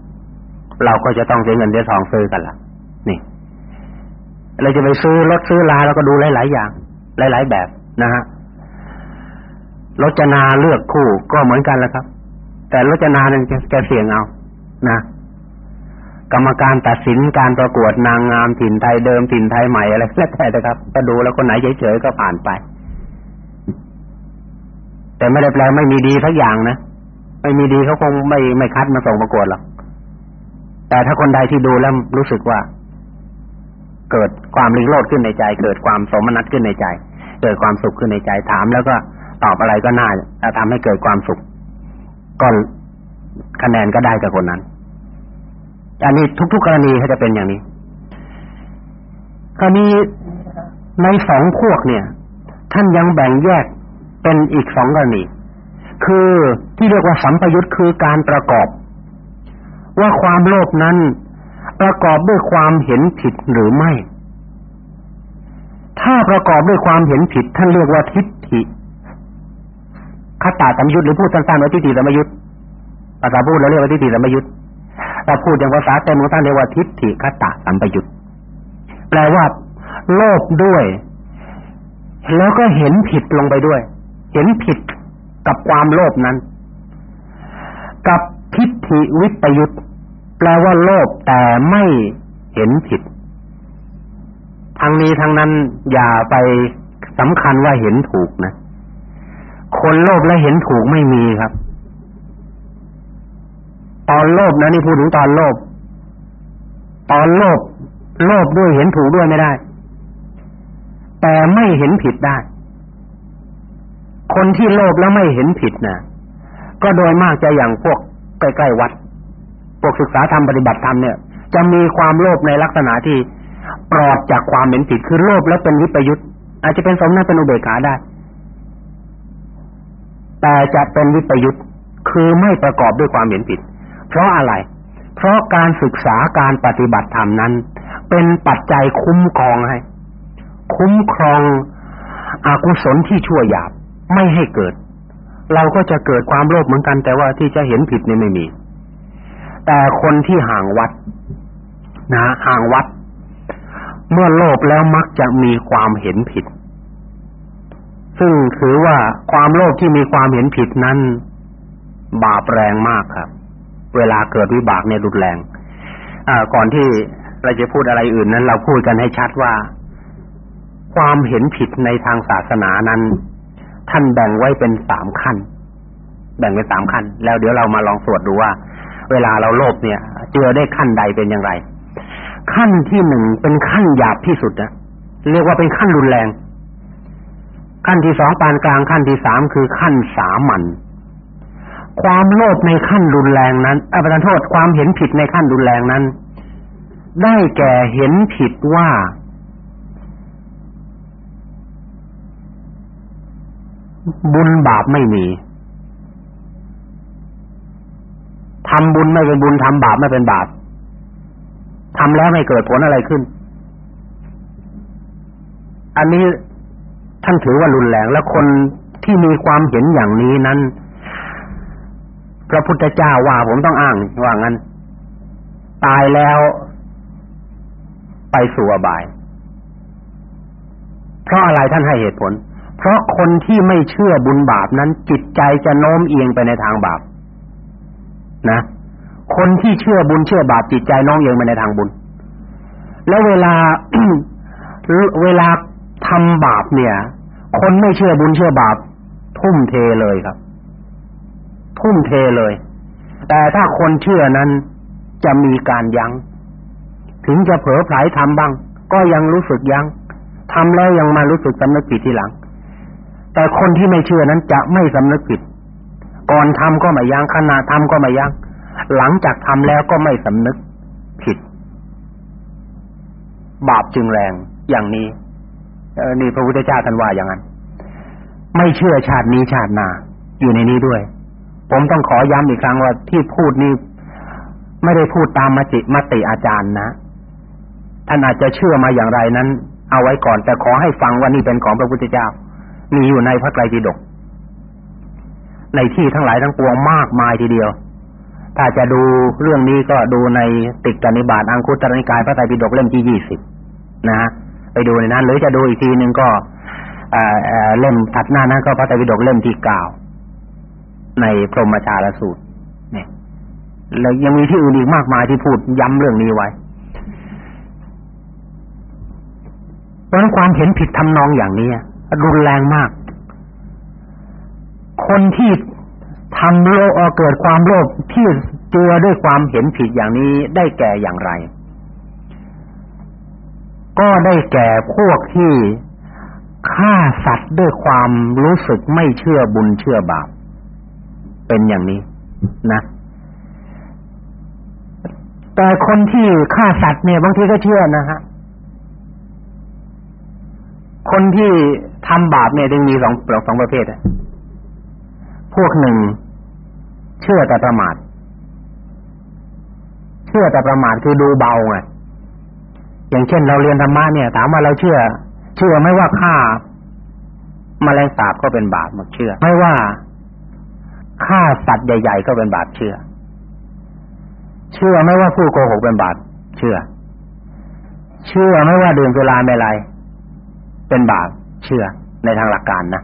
เราก็จะต้องเสียเงินเสียทองซื้อกันละนี่เราจะไปซื้อรถซื้อลาเราก็ดูหลายๆอย่าง หลาย ๆ แบบนะฮะรจนาเลือกคู่ก็เหมือนกันแหละครับ แต่รจนาเนี่ยจะเสี่ยงเอานะกรรมการตัดสินการประกวดนางงามถิ่นไทยเดิมถิ่นไทยใหม่อะไรแล้วแต่นะครับก็ดูแล้วคนไหนเฉยๆก็ผ่านไป แต่ไม่ได้แปลไม่มีดีสักอย่างนะไม่มีดีเขาคงไม่ไม่คัดมาส่งประกวดหรอกแต่ถ้าคนใดที่ดูแล้วรู้สึกว่า เกิดความริงโลดขึ้นในใจ เกิดความสมนัตขึ้นในใจ เกิดความสุขขึ้นในใจถามแล้วก็ตอบอะไรก็น่าจะทำให้เกิดความสุข ก็คะแนนก็ได้กับคนนั้นอันนี้ทุก ๆ กรณีเขาจะเป็นอย่างนี้คราวนี้ในสองพวกเนี่ย ท่านยังแบ่งแยกเป็นอีกสองกรณี คือที่เรียกว่าสัมปยุตคือการประกอบ ว่าความโลภนั้นประกอบด้วยความเห็นผิดหรือไม่ ถ้าประกอบด้วยความเห็นผิด ท่านเรียกว่าทิฏฐิ คตาสัมยุตหรือพูดสั้นๆว่าทิฏฐิสัมยุตภาษาพูดเราเรียกว่าทิฏฐิสัมยุตถ้าพูดอย่างภาษาเต็มของท่านเรียกว่าทิฏฐิคตาสัมปยุตแปลว่าโลภด้วย แล้วก็เห็นผิดลงไปด้วย เห็นผิดกับความโลภนั้น กับทิฏฐิวิปยุตแปลว่าโลภแต่ไม่เห็นผิดทั้งนี้ทั้งนั้นอย่าไปสำคัญว่าเห็นถูกนะ คนโลภและเห็นถูกไม่มีครับ ตอนโลภนะนี่พูดถึงตอนโลภตอนโลภโลภด้วยเห็นถูกด้วยไม่ได้ แต่ไม่เห็นผิดได้ คนที่โลภแล้วไม่เห็นผิดนะก็โดยมากจะอย่างพวกใกล้ๆวัดพวกศึกษาธรรมปฏิบัติธรรมเนี่ย จะมีความโลภในลักษณะที่ปลอดจากความเห็นผิดคือโลภแล้วเป็นวิปยุทธอาจจะเป็นสมนั้นเป็นอุเบกขาได้ แต่จะเป็นวิปยุทธ์คือไม่ประกอบด้วยความเห็นผิด เพราะอะไร เพราะการศึกษาการปฏิบัติธรรมนั้น เป็นปัจจัยคุ้มครองให้ คุ้มครองอกุศลที่ชั่วหยาบไม่ให้เกิด เราก็จะเกิดความโลภเหมือนกัน แต่ว่าที่จะเห็นผิดนี่ไม่มี แต่คนที่ห่างวัด นะห่างวัด เมื่อโลภแล้วมักจะมีความเห็นผิด ซึ่งถือว่าความโลภที่มีความเห็นผิดนั้น บาปแรงมากครับ เวลาเกิดวิบากเนี่ยรุนแรงก่อนที่เราจะพูดอะไรอื่นนั้น เราพูดกันให้ชัดว่า ความเห็นผิดในทางศาสนานั้น ท่านแบ่งไว้เป็นสามขั้น แบ่งเป็นสามขั้น แล้วเดี๋ยวเรามาลองสวดดูว่า เวลาเราโลภเนี่ยเจอได้ขั้นใดเป็นอย่างไร ขั้นที่หนึ่งเป็นขั้นหยาบที่สุดนะเรียกว่าเป็นขั้นรุนแรง ขั้นที่สองปานกลางขั้นที่สามคือขั้นสามัญความโลภในขั้นรุนแรงนั้นอภิธานโทษความเห็นผิดในขั้นรุนแรงนั้น ได้แก่เห็นผิดว่าบุญบาปไม่มีทำบุญไม่เป็นบุญทำบาปไม่เป็นบาปทำแล้วไม่เกิดผลอะไรขึ้น อันนี้ ท่านถือว่ารุนแรงและคนที่มีความเห็นอย่างนี้นั้น พระพุทธเจ้าว่าผมต้องอ้างว่างั้น ตายแล้วไปสู่อบาย เพราะอะไรท่านให้เหตุผล เพราะคนที่ไม่เชื่อบุญบาปนั้น จิตใจจะโน้มเอียงไปในทางบาป นะ คนที่เชื่อบุญเชื่อบาปจิตใจโน้มเอียงไปในทางบุญ แล้วเวลาเวลาทำบาปเนี่ย คนไม่เชื่อบุญเชื่อบาป ทุ่มเทเลยครับ ทุ่มเทเลย แต่ถ้าคนเชื่อนั้นจะมีการยัง้ง ถึงจะเผลอไผลทำบ้าง ก็ยังรู้สึกยัง้งทำแล้วยังมารู้สึกสำนึกผิดทีหลัง แต่คนที่ไม่เชื่อนั้นจะไม่สำนึกผิด ก่อนทำก็ไม่ยัง้งขณะทำก็ไม่ยัง้งหลังจากทำแล้วก็ไม่สำนึกผิด บาปจึงแรงอย่างนี้ นี่พระพุทธเจ้าท่านว่าอย่างนั้น ไม่เชื่อชาตินี้ชาติหน้าอยู่ในนี้ด้วย ผมต้องขอย้ำอีกครั้งว่าที่พูดนี้ไม่ได้พูดตามมติมติอาจารย์นะท่านอาจจะเชื่อมาอย่างไรนั้น เอาไว้ก่อน แต่ขอให้ฟังว่านี่เป็นของพระพุทธเจ้า มีอยู่ในพระไตรปิฎกในที่ทั้งหลายทั้งปวงมากมายทีเดียว ถ้าจะดูเรื่องนี้ก็ดูในติกนิบาตอังคุตรนิกายพระไตรปิฎกเล่มที่ยี่สิบนะ ไปดูในนั้น หรือจะดูอีกทีหนึ่งก็เล่มถัดหน้านั้นก็พระไตรปิฎกเล่มที่เก้าในพรหมชาลสูตร เนี่ย แล้วยังมีที่อื่นอีกมากมายที่พูดย้ำเรื่องนี้ไว้เพราะความเห็นผิดทำนองอย่างนี้รุนแรงมาก คนที่ทำโลภเกิดความโลภที่เจือด้วยความเห็นผิดอย่างนี้ได้แก่อย่างไร ก็ได้แก่พวกที่ฆ่าสัตว์ด้วยความรู้สึกไม่เชื่อบุญเชื่อบาป เป็นอย่างนี้นะ แต่คนที่ฆ่าสัตว์เนี่ยบางทีก็เชื่อนะฮะ คนที่ทำบาปเนี่ยจึงมีสองสองประเภทพวกหนึ่ง เชื่อแต่ประมาท เชื่อแต่ประมาทคือดูเบาไง อย่างเช่นเราเรียนธรรมะเนี่ย ถามว่าเราเชื่อ เชื่อไม่ว่าฆ่าแมลงสาบก็เป็นบาปหมดเชื่อ ไม่ว่าฆ่าสัตว์ใหญ่ๆก็เป็นบาปเชื่อ เชื่อไม่ว่าผู้โกหกเป็นบาปเชื่อ เชื่อไม่ว่าดื่มสุราไม่ไรเป็นบาปเชื่อในทางหลักการนะ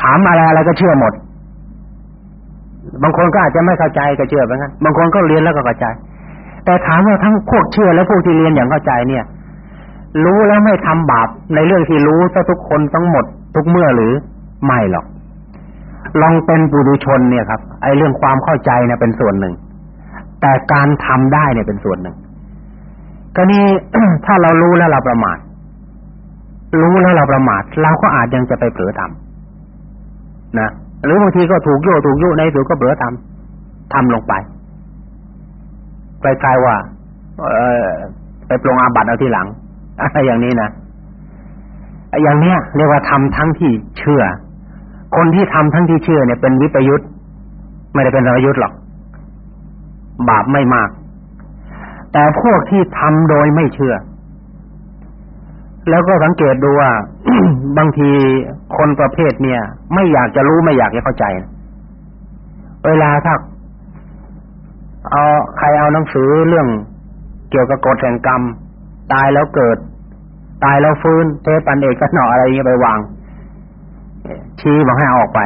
ถามอะไรอะไรก็เชื่อหมด บางคนก็อาจจะไม่เข้าใจก็เชื่อไปงั้นบางคนก็เรียนแล้วก็เข้าใจ แต่ถามว่าทั้งพวกเชื่อและพวกที่เรียนอย่างเข้าใจเนี่ย รู้แล้วไม่ทำบาปในเรื่องที่รู้ซะทุกคนทั้งหมด ทุกเมื่อหรือไม่หรอกลองเป็นปุถุชนเนี่ยครับ ไอ้เรื่องความเข้าใจเนี่ยเป็นส่วนหนึ่ง แต่การทำได้เนี่ยเป็นส่วนหนึ่งก็นี่ถ้าเรารู้แล้วเราประมาทรู้แล้วเราประมาทเราก็อาจยังจะไปเผลอทำนะหรือบางทีก็ถูกโยถูกยุในสุดก็เผลอทำทำลงไป คล้ายว่าเออไปปรงอาบัติเอาทีหลังอะไรอย่างนี้นะอย่างเนี้ยเรียกว่าทำทั้งที่เชื่อ คนที่ทำทั้งที่เชื่อเนี่ยเป็นวิปยุทธไม่ได้เป็นสมยุทธหรอก บาปไม่มาก แต่พวกที่ทำโดยไม่เชื่อ แล้วก็สังเกตดูว่าบางทีคนประเภทเนี่ย ไม่อยากจะรู้ไม่อยากจะเข้าใจ เวลาถ้า เอาใครเอาหนังสือเรื่องเกี่ยวกับกฎแห่งกรรม ตายแล้วเกิด ตายแล้วฟื้นเทปันเอกกันหนออะไรเงี้ยไปวางชี้บอกให้ออกไป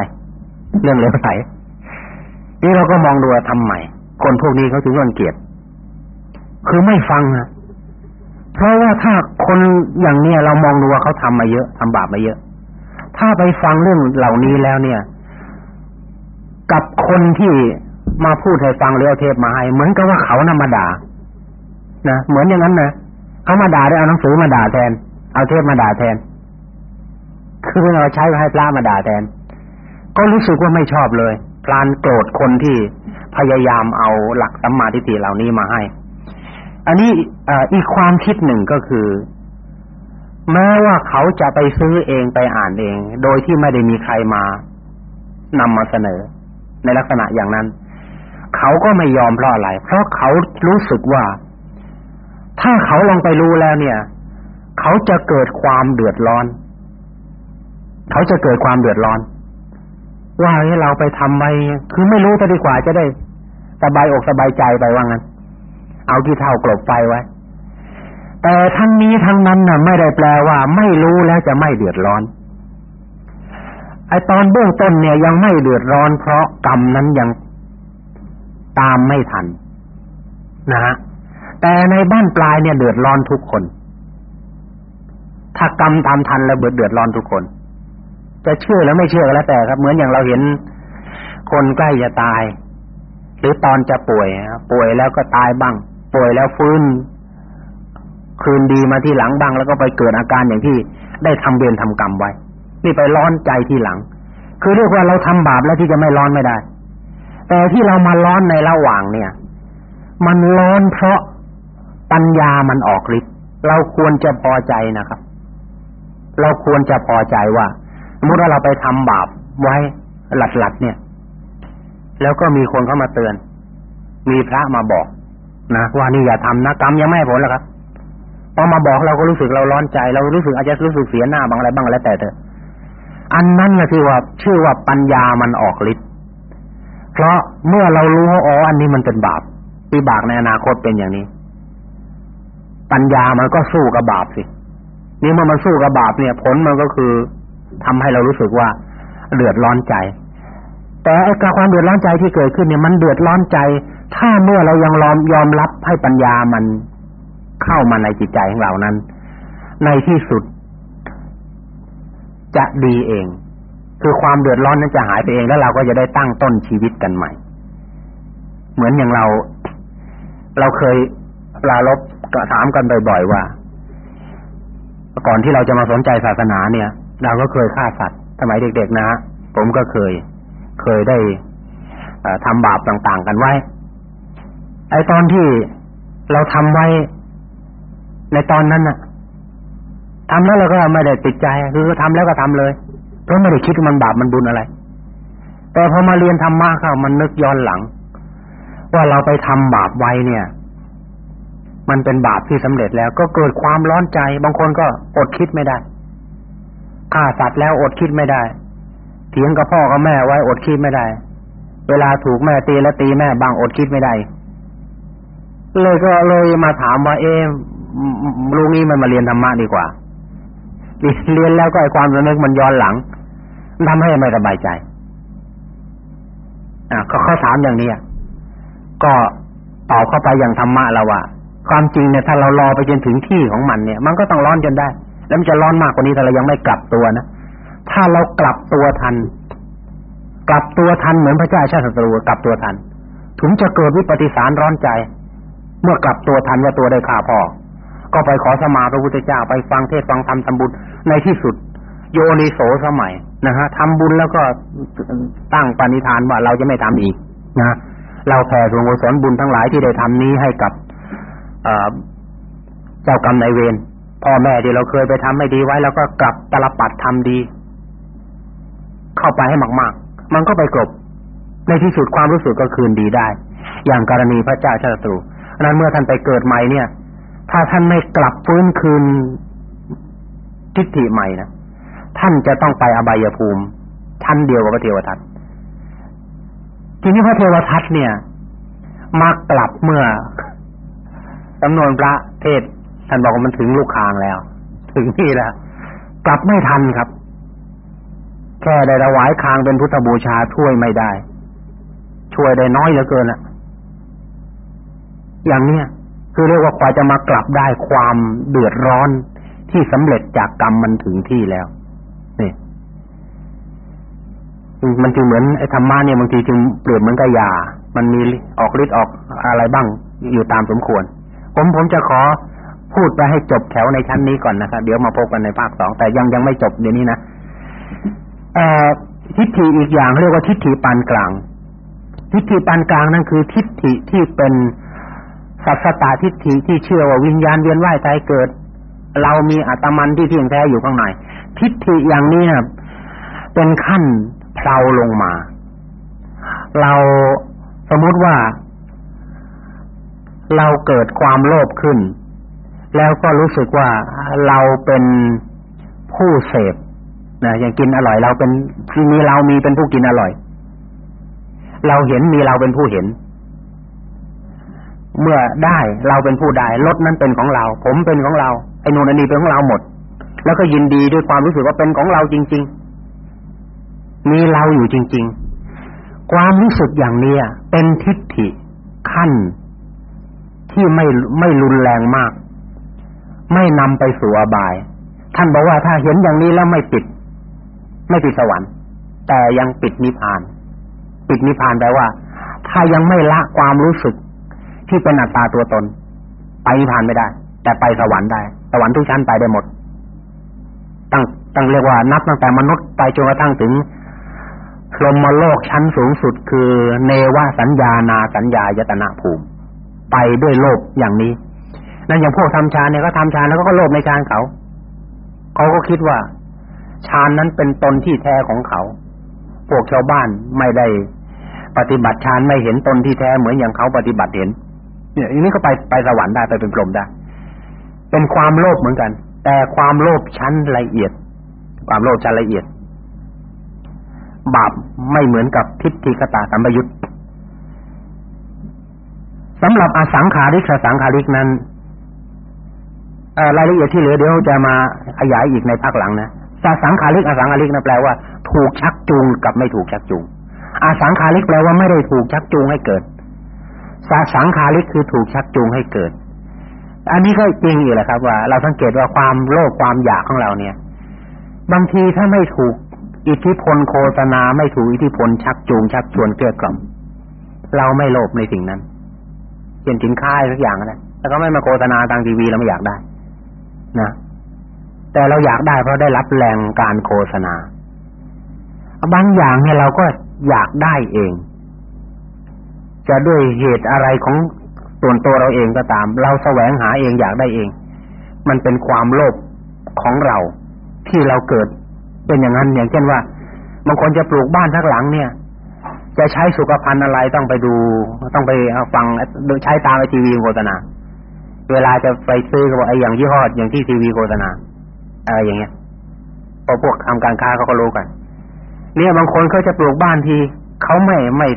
เรื่องเลวไหลนี่เราก็มองดูว่าทำใหม่ คนพวกนี้เขาถึงรังเกียจคือไม่ฟังอะเพราะว่าถ้าคนอย่างเนี้ยเรามองดูว่าเขาทำมาเยอะทำบาปมาเยอะ ถ้าไปฟังเรื่องเหล่านี้แล้วเนี่ย กับคนที่ มาพูดให้ฟังหรือเอาเทปมาให้เหมือนกับว่าเขานำมาด่านะเหมือนอย่างนั้นนะเขามาด่าได้เอาหนังสือมาด่าแทน เอาเทปมาด่าแทน คือเราใช้ให้พระมาด่าแทน ก็รู้สึกว่าไม่ชอบเลยพลานโกรธคนที่พยายามเอาหลักสัมมาทิฏฐิเหล่านี้มาให้ อันนี้อีกความคิดหนึ่งก็คือแม้ว่าเขาจะไปซื้อเองไปอ่านเอง โดยที่ไม่ได้มีใครมานำมาเสนอ ในลักษณะอย่างนั้น เขาก็ไม่ยอมเพราะอะไรเพราะเขารู้สึกว่า ถ้าเขาลองไปรู้แล้วเนี่ย เขาจะเกิดความเดือดร้อน เขาจะเกิดความเดือดร้อน ว่าให้เราไปทำไปคือไม่รู้จะดีกว่าจะได้ สบายอกสบายใจไปว่างั้น เอาที่เท่ากลบไฟไว้แต่ทั้งนี้ทั้งนั้นน่ะ ไม่ได้แปลว่า ไม่รู้แล้วจะไม่เดือดร้อนไอตอนเบื้องต้นเนี่ยยังไม่เดือดร้อนเพราะกรรมนั้นยัง ตามไม่ทันนะฮะแต่ในบ้านปลายเนี่ยเดือดร้อนทุกคน ถ้ากรรมตามทันแล้วเดือดร้อนทุกคน จะเชื่อแล้วไม่เชื่อก็แล้วแต่ครับ เหมือนอย่างเราเห็นคนใกล้จะตาย หรือตอนจะป่วยป่วยแล้วก็ตายบ้าง ป่วยแล้วฟื้น คืนดีมาที่หลังบ้าง แล้วก็ไปเกิดอาการอย่างที่ได้ทำเวรทำกรรมไว้ นี่ไปร้อนใจที่หลัง คือเรียกว่าเราทำบาปแล้วที่จะไม่ร้อนไม่ได้ แต่ที่เรามาร้อนในระหว่างเนี่ย มันร้อนเพราะปัญญามันออกฤทธิ์เราควรจะพอใจนะครับ เราควรจะพอใจว่าสมมติว่าเราไปทำบาปไว้หลัดๆเนี่ย แล้วก็มีคนเข้ามาเตือน มีพระมาบอกนะว่านี่อย่าทำนะกรรมยังไม่ผลแล้วครับพอมาบอกเราก็รู้สึกเราร้อนใจ เรารู้สึกอาจจะรู้สึกเสียหน้าบางอะไรบ้างแล้วแต่เถอะอันนั้นนะที่ว่าชื่อว่าปัญญามันออกฤทธิ์ เพราะเมื่อเรารู้ว่าอ๋ออันนี้มันเป็นบาปที่บาปในอนาคตเป็นอย่างนี้ ปัญญามันก็สู้กับบาปสินี่เมื่อมันสู้กับบาปเนี่ย ผลมันก็คือทำให้เรารู้สึกว่าเดือดร้อนใจ แต่ไอ้ความเดือดร้อนใจที่เกิดขึ้นเนี่ยมันเดือดร้อนใจ ถ้าเมื่อเรายังยอมยอมรับให้ปัญญามันเข้ามาในจิตใจของเรานั้น ในที่สุดจะดีเอง คือความเดือดร้อนนั้นจะหายไปเองแล้วเราก็จะได้ตั้งต้นชีวิตกันใหม่ เหมือนอย่างเรา เราเคยปลาลบก็ถามกันบ่อยๆว่าก่อนที่เราจะมาสนใจศาสนาเนี่ย เราก็เคยฆ่าสัตว์สมัยเด็กๆนะฮะผมก็เคย เคยได้ทำบาปต่างๆกันไว้ ไอ้ตอนที่เราทำไว้ในตอนนั้นน่ะทำแล้วเราก็ไม่ได้ติดใจ คือทำแล้วก็ทำเลย เพราะไม่ได้คิดว่ามันบาปมันบุญอะไร แต่พอมาเรียนธรรมะเข้ามันนึกย้อนหลัง ว่าเราไปทำบาปไว้เนี่ย มันเป็นบาปที่สำเร็จแล้ว ก็เกิดความร้อนใจ บางคนก็อดคิดไม่ได้ฆ่าสัตว์แล้วอดคิดไม่ได้เถียงกับพ่อกับแม่ไว้อดคิดไม่ได้ เวลาถูกแม่ตีแล้วตีแม่บางอดคิดไม่ได้ เลยก็เลยมาถามว่าเอ๊ะลูกนี้มันมาเรียนธรรมะดีกว่าเรียนแล้วก็ไอ้ความระนึกมันย้อนหลัง ทำให้ไม่สบายใจอ่าเขาเขาถามอย่างนี้ก็ตอบเข้าไปอย่างธรรมะแล้วว่าความจริงเนี่ยถ้าเรารอไปจนถึงที่ของมันเนี่ย มันก็ต้องร้อนจนได้ แล้วมันจะร้อนมากกว่านี้ถ้าเรายังไม่กลับตัวนะถ้าเรากลับตัวทัน กลับตัวทันเหมือนพระเจ้าชาติศัตรูกลับตัวทันถึงจะเกิดวิปฏิสารร้อนใจ เมื่อกลับตัวทันว่าตัวได้ฆ่าพ่อก็ไปขอสมาพระพุทธเจ้าไปฟังเทศฟังธรรมทำบุญในที่สุด โยนิโสสมัยนะฮะทำบุญแล้วก็ตั้งปณิธานว่าเราจะไม่ทำอีกนะเราแผ่ส่วนกุศลบุญทั้งหลายที่ได้ทำนี้ให้กับเจ้ากรรมนายเวรพ่อแม่ที่เราเคยไปทำไม่ดีไว้แล้วก็กลับตลปัดทำดี เข้าไปให้มาก ๆ มันก็ไปกลบในที่สุดความรู้สึกก็คืนดีได้ อย่างกรณีพระเจ้าชาติตรูนั้นเมื่อท่านไปเกิดใหม่เนี่ย ถ้าท่านไม่กลับฟื้นคืนทิฏฐิใหม่นะ ท่านจะต้องไปอบายภูมิชั้นเดียวกับพระเทวทัตทีนี้พระเทวทัตเนี่ยมากลับเมื่อจำนวนพระเทศท่านบอกว่ามันถึงลูกคางแล้ว ถึงนี่แล้วกลับไม่ทันครับ แค่ได้ถวายคางเป็นพุทธบูชาช่วยไม่ได้ ช่วยได้น้อยเหลือเกินอะอย่างเนี้ยคือเรียกว่ากว่าจะมากลับได้ความเดือดร้อนที่สำเร็จจากกรรมมันถึงที่แล้วนี่ มันจึงเหมือนไอ้ธรรมะเนี่ยบางทีจึงเปรียบเหมือนกับยา มันมีออกฤทธิ์ออกอะไรบ้างอยู่ตามสมควร ผมผมจะขอพูดไปให้จบแถวในชั้นนี้ก่อนนะครับเดี๋ยวมาพบกันในภาคสองแต่ยังยังไม่จบเดี๋ยวนี้นะเอ่อทิฏฐิอีกอย่างเรียกว่าทิฏฐิปานกลาง ทิฏฐิปานกลางนั่นคือ ทิฏฐิที่เป็นสัสตาทิฏฐิที่เชื่อว่าวิญญาณเวียนว่ายตายเกิด เรามีอัตมันที่เที่ยงแท้อยู่ข้างในทิฏฐิอย่างนี้เป็นขั้น เพลาลงมา เราสมมติว่า เราเกิดความโลภขึ้น แล้วก็รู้สึกว่าเราเป็นผู้เสพนะอย่างกินอร่อย เราเป็นที่มีเรามีเป็นผู้กินอร่อย เราเห็นมีเราเป็นผู้เห็น เมื่อได้เราเป็นผู้ได้รถนั้นเป็นของเรา ผมเป็นของเราไอ้นูนอันนี้เป็นของเราหมด แล้วก็ยินดีด้วยความรู้สึกว่าเป็นของเราจริง ๆ มีเราอยู่จริง ๆ ความรู้สึกอย่างนี้เป็นทิฏฐิขั้น ที่ไม่ไม่รุนแรงมาก ไม่นำไปสู่อบาย ท่านบอกว่าถ้าเห็นอย่างนี้แล้วไม่ปิด ไม่ปิดสวรรค์ แต่ยังปิดนิพพาน ปิดนิพพานแปลว่า ถ้ายังไม่ละความรู้สึกที่เป็นอัตตาตัวตน ไปนิพพานไม่ได้ แต่ไปสวรรค์ได้ สวรรค์ทุกชั้นไปได้หมดตั้งตั้งเรียกว่านับตั้งแต่มนุษย์ไปจนกระทั่งถึง พรหมโลกชั้นสูงสุดคือเนวสัญญานาสัญญายตนาภูมิ ไปด้วยโลกอย่างนี้ นั่นอย่างพวกทำฌานเนี่ยก็ทำฌานแล้วก็โลภในฌานเขาเขาก็คิดว่าฌานนั้นเป็นตนที่แท้ของเขา พวกชาวบ้านไม่ได้ปฏิบัติฌานไม่เห็นตนที่แท้เหมือนอย่างเขาปฏิบัติเห็น เนี่ยอันนี้ก็ไปไปสวรรค์ได้ไปเป็นพรหมได้ เป็นความโลภเหมือนกัน แต่ความโลภชั้นละเอียด ความโลภชั้นละเอียด บาปไม่เหมือนกับทิฏฐิกตาสัมปยุตสำหรับอสังขาริกสังขาริกนั้นรายละเอียดที่เหลือเดี๋ยวจะมาขยายอีกในภาคหลังนะสังขาริกอสังขาริกนะแปลว่า ถูกชักจูงกับไม่ถูกชักจูงอสังขาริกแปลว่าไม่ได้ถูกชักจูงให้เกิดสสังขาริกคือถูกชักจูงให้เกิด อันนี้ก็จริงอยู่แหละครับ ว่า เราสังเกตว่าความโลภความอยากของเราเนี่ย บางทีถ้าไม่ถูก อิทธิพลโฆษณาไม่ถูกอิทธิพลชักจูงชักชวนเกลี้ยกล่อมเราไม่โลภในสิ่งนั้นเช่นสินค้าสักอย่างนะแล้วก็ไม่มาโฆษณาทางทีวีเราไม่อยากได้ นะแต่เราอยากได้เพราะได้รับแรงการโฆษณาบางอย่างเนี่ยเราก็อยากได้เอง จะด้วยเหตุอะไรของส่วนตัวเราเองก็ตาม เราแสวงหาเองอยากได้เอง มันเป็นความโลภของเราที่เราเกิด เป็นอย่างนั้นอย่างเช่นว่าบางคนจะปลูกบ้านทั้งหลังเนี่ย จะใช้สุขภัณฑ์อะไรต้องไปดู ต้องไปฟังโดยใช้ตามไอทีวีโฆษณาเวลาจะไปซื้อก็บอกไอ้อย่างยี่ห้ออย่างที่ทีวีโฆษณาอะไรอย่างเงี้ยพอพวกทำการค้าเขาก็รู้กัน เนี่ยบางคนเขาจะปลูกบ้านทีเขาไม่ไม่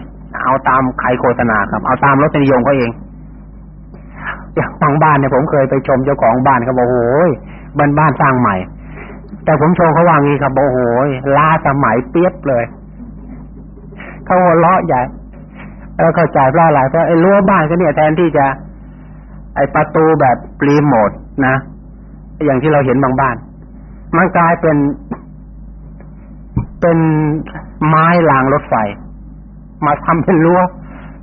เอาตามใครโฆษณาครับ เอาตามรสนิยมเขาเองอย่างบางบ้านเนี่ยผมเคยไปชมเจ้าของบ้านเขาบอกโอ้ยบ้านบ้านสร้างใหม่ แต่ผมโชมเขาว่างี้ครับบอกโอ้ยล้าสมัยเปียบเลยเขาหัวเราะใหญ่แล้วเข้าใจเพราะอะไรเพราะไอ้รั้วบ้านก็เนี่ยแทนที่จะ ไอ้ประตูแบบรีโมทนะอย่างที่เราเห็นบางบ้าน มันกลายเป็น เป็นไม้รางรถไฟ มาทำเป็นรั้ว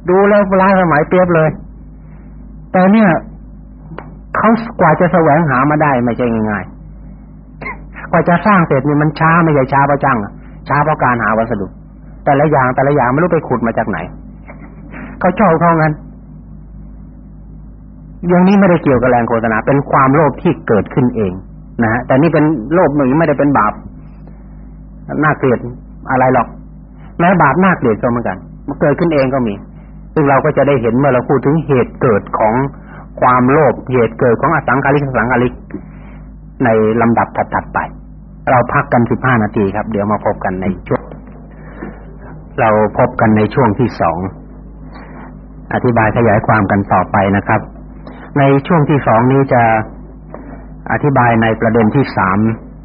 ดูแล้วล้าสมัยเปียบเลย แต่เนี่ยเขากว่าจะแสวงหามาได้ไม่ใช่ง่ายๆ กว่าจะสร้างเสร็จนี่มันช้าไม่ใช่ช้าเพราะจังช้าเพราะการหาวัสดุ แต่ละอย่างแต่ละอย่างไม่รู้ไปขุดมาจากไหนเขาชอบเขางั้นอย่างนี้ไม่ได้เกี่ยวกับแรงโฆษณาเป็นความโลภที่เกิดขึ้นเองนะฮะแต่นี่เป็นโลภหนึ่งไม่ได้เป็นบาปน่าเกลียดอะไรหรอกแม้บาปน่าเกลียดก็เหมือนกัน มันเกิดขึ้นเองก็มี ซึ่งเราก็จะได้เห็นเมื่อเราพูดถึงเหตุเกิดของความโลภเหตุเกิดของอสังขาริกสังขาริกในลำดับถัดๆไป เราพักกันสิบห้านาทีครับ เดี๋ยวมาพบกันในช่วงเราพบกันในช่วงที่สองอธิบายขยายความกันต่อไปนะครับ ในช่วงที่สองนี้จะอธิบายในประเด็นที่สาม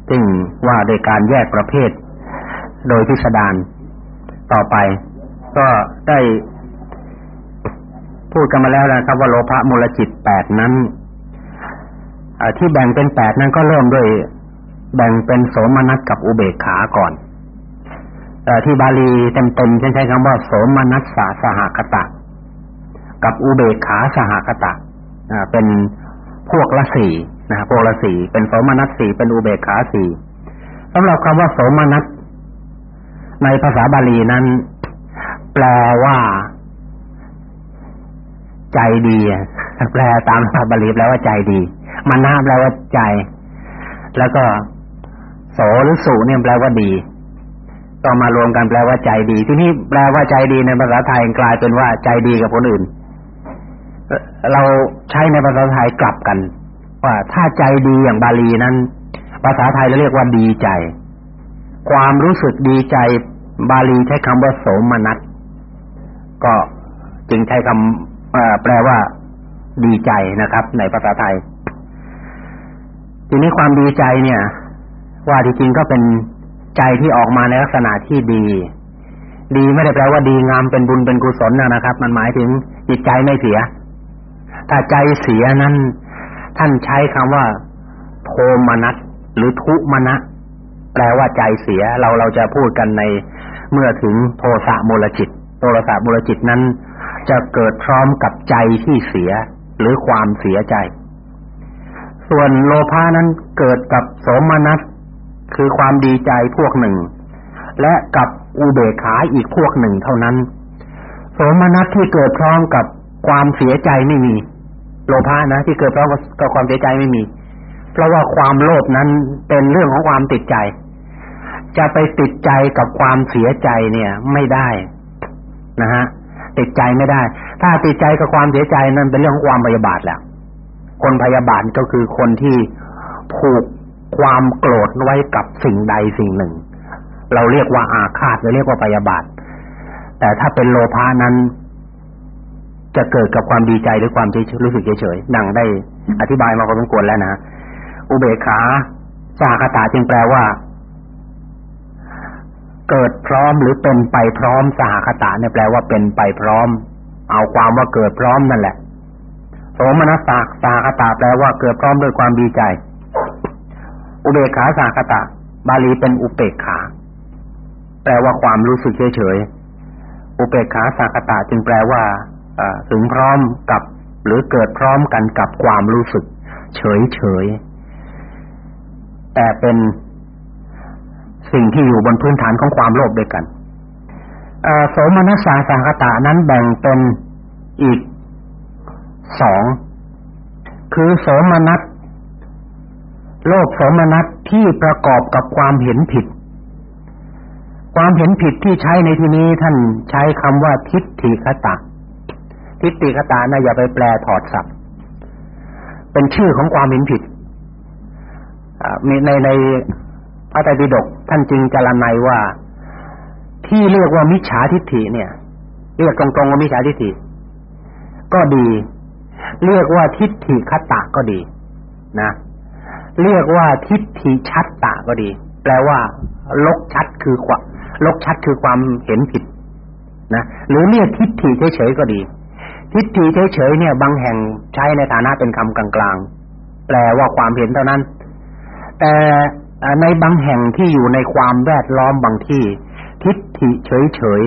ซึ่งว่าโดยการแยกประเภท โดยพิสดารต่อไป ก็ได้พูดกันมาแล้วนะครับ ว่าโลภะมูลจิตแปดนั้นที่แบ่งเป็นแปดนั้นก็เริ่มด้วย แบ่งเป็นโสมนัสกับอุเบกขาก่อนแต่ที่บาลีเต็มๆฉันใช้คำว่าโสมนัสสาสหคตะ กับอุเบกขาสหคตะเป็นพวกละสี่นะพวกละสี่เป็นโสมนัสสี่เป็นอุเบกขาสี่สำหรับคำว่าโสมนัสในภาษาบาลีนั้น แปลว่า ใจดีแปลตามภาษาบาลีแปลว่าใจดีมานาแปลว่าใจ แล้วก็ โสหรือสุเนี่ยแปลว่าดีต่อมารวมกันแปลว่าใจดี ที่นี่แปลว่าใจดีในภาษาไทยกลายเป็นว่าใจดีกับคนอื่น เราใช้ในภาษาไทยกลับกัน ว่าถ้าใจดีอย่างบาลีนั้น ภาษาไทยเราเรียกว่าดีใจ ความรู้สึกดีใจบาลีใช้คำว่าโสมนัสก็จึงใช้คำแปลว่าดีใจนะครับ ในภาษาไทย ทีนี้ความดีใจเนี่ย ว่าที่จริงก็เป็นใจที่ออกมาในลักษณะที่ดี ดีไม่ได้แปลว่าดีงามเป็นบุญเป็นกุศลนะครับ มันหมายถึงจิตใจไม่เสีย ถ้าใจเสียนั้น ท่านใช้คำว่า โทมนัสหรือทุมนะแปลว่าใจเสียเราเราจะพูดกันในเมื่อถึงโทสะมูลจิตโทสะมูลจิตนั้น จะเกิดพร้อมกับใจที่เสีย หรือความเสียใจ ส่วนโลภานั้นเกิดกับโสมนัส คือความดีใจพวกหนึ่ง และกับอุเบกขาอีกพวกหนึ่งเท่านั้นโสมนัสที่เกิดพร้อมกับความเสียใจไม่มี โลภะนะที่เกิดพร้อมกับความเสียใจไม่มี เพราะว่าความโลภนั้นเป็นเรื่องของความติดใจ จะไปติดใจกับความเสียใจเนี่ย ไม่ได้นะฮะติดใจไม่ได้ ถ้าติดใจกับความเสียใจนั้นเป็นเรื่องของความพยาบาทแหล้วคนพยาบาทก็คือคนที่ผูก ความโกรธไว้กับสิ่งใดสิ่งหนึ่ง เราเรียกว่าอาฆาตหรือเรียกว่าปยาบาท แต่ถ้าเป็นโลภานั้น จะเกิดกับความดีใจหรือความรู้สึกเฉยๆดังได้ อธิบายมาพอสมควรแล้วนะอุเบกขาสาคตาจึงแปลว่า เกิดพร้อมหรือเป็นไปพร้อมสหคตาเนี่ยแปลว่าเป็นไปพร้อม เอาความว่าเกิดพร้อมนั่นแหละโสมนัสสาสาคตาแปลว่าเกิดพร้อมด้วยความดีใจ อุเบกขาสาคตะ บาลีเป็นอุเบกขา แปลว่าความรู้สึกเฉยๆอุเบกขาสาคตะจึงแปลว่าถึงพร้อมกับ หรือเกิดพร้อมกันกับความรู้สึก เฉยๆแต่เป็นสิ่งที่อยู่บนพื้นฐานของความโลภด้วยกันโสมนัสสาสาคตะนั้นแบ่งเป็นอีกสองคือโสมนัส โลภสมนัสที่ประกอบกับความเห็นผิด ความเห็นผิดที่ใช้ในที่นี้ท่านใช้คำว่าทิฏฐิคตะทิฏฐิคตะนะอย่าไปแปลถอดศัพท์เป็นชื่อของความเห็นผิดมีในในพระไตรปิฎกท่านจึงจารณัยว่า ที่เรียกว่ามิจฉาทิฏฐิเนี่ย เรียกตรงๆว่ามิจฉาทิฏฐิก็ดี เรียกว่าทิฏฐิคตะก็ดี นะ เรียกว่าทิฏฐิชัดตะก็ดี แปลว่า ลกชัดคือความลกชัดคือความเห็นผิด นะหรือเรียกทิฏฐิเฉยๆก็ดี ทิฏฐิเฉยๆเนี่ย บางแห่งใช้ในฐานะเป็นคำกลางๆแปลว่าความเห็นเท่านั้น แต่ในบางแห่งที่อยู่ในความแวดล้อมบางที่ ทิฏฐิเฉย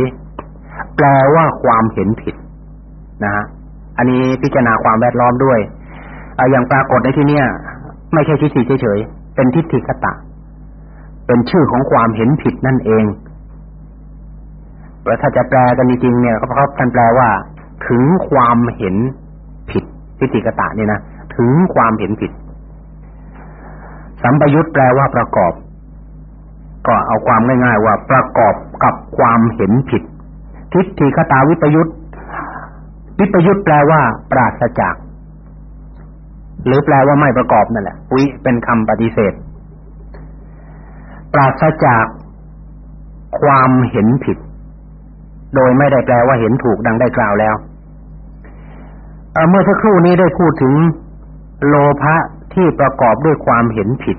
ๆแปลว่าความเห็นผิด นะฮะอันนี้พิจารณาความแวดล้อมด้วยอย่างปรากฏในที่เนี้ย ไม่ใช่ทิฏฐิเฉยๆเป็นทิฏฐิคตะ เป็นชื่อของความเห็นผิดนั่นเองแล้วถ้าจะแปลกันจริงๆเนี่ยก็เพราะท่านแปลว่า ถึงความเห็นผิดทิฏฐิคตะเนี่ยนะถึงความเห็นผิด สัมปยุตแปลว่าประกอบ ก็เอาความง่ายๆว่า ประกอบกับความเห็นผิด ทิฏฐิคตาวิปยุตวิปยุตแปลว่า ปราศจาก หรือแปลว่าไม่ประกอบนั่นแหละวิเป็นคำปฏิเสธ ปราศจากความเห็นผิด โดยไม่ได้แปลว่าเห็นถูกดังได้กล่าวแล้วเมื่อสักครู่นี้ได้พูดถึงโลภะที่ประกอบด้วยความเห็นผิด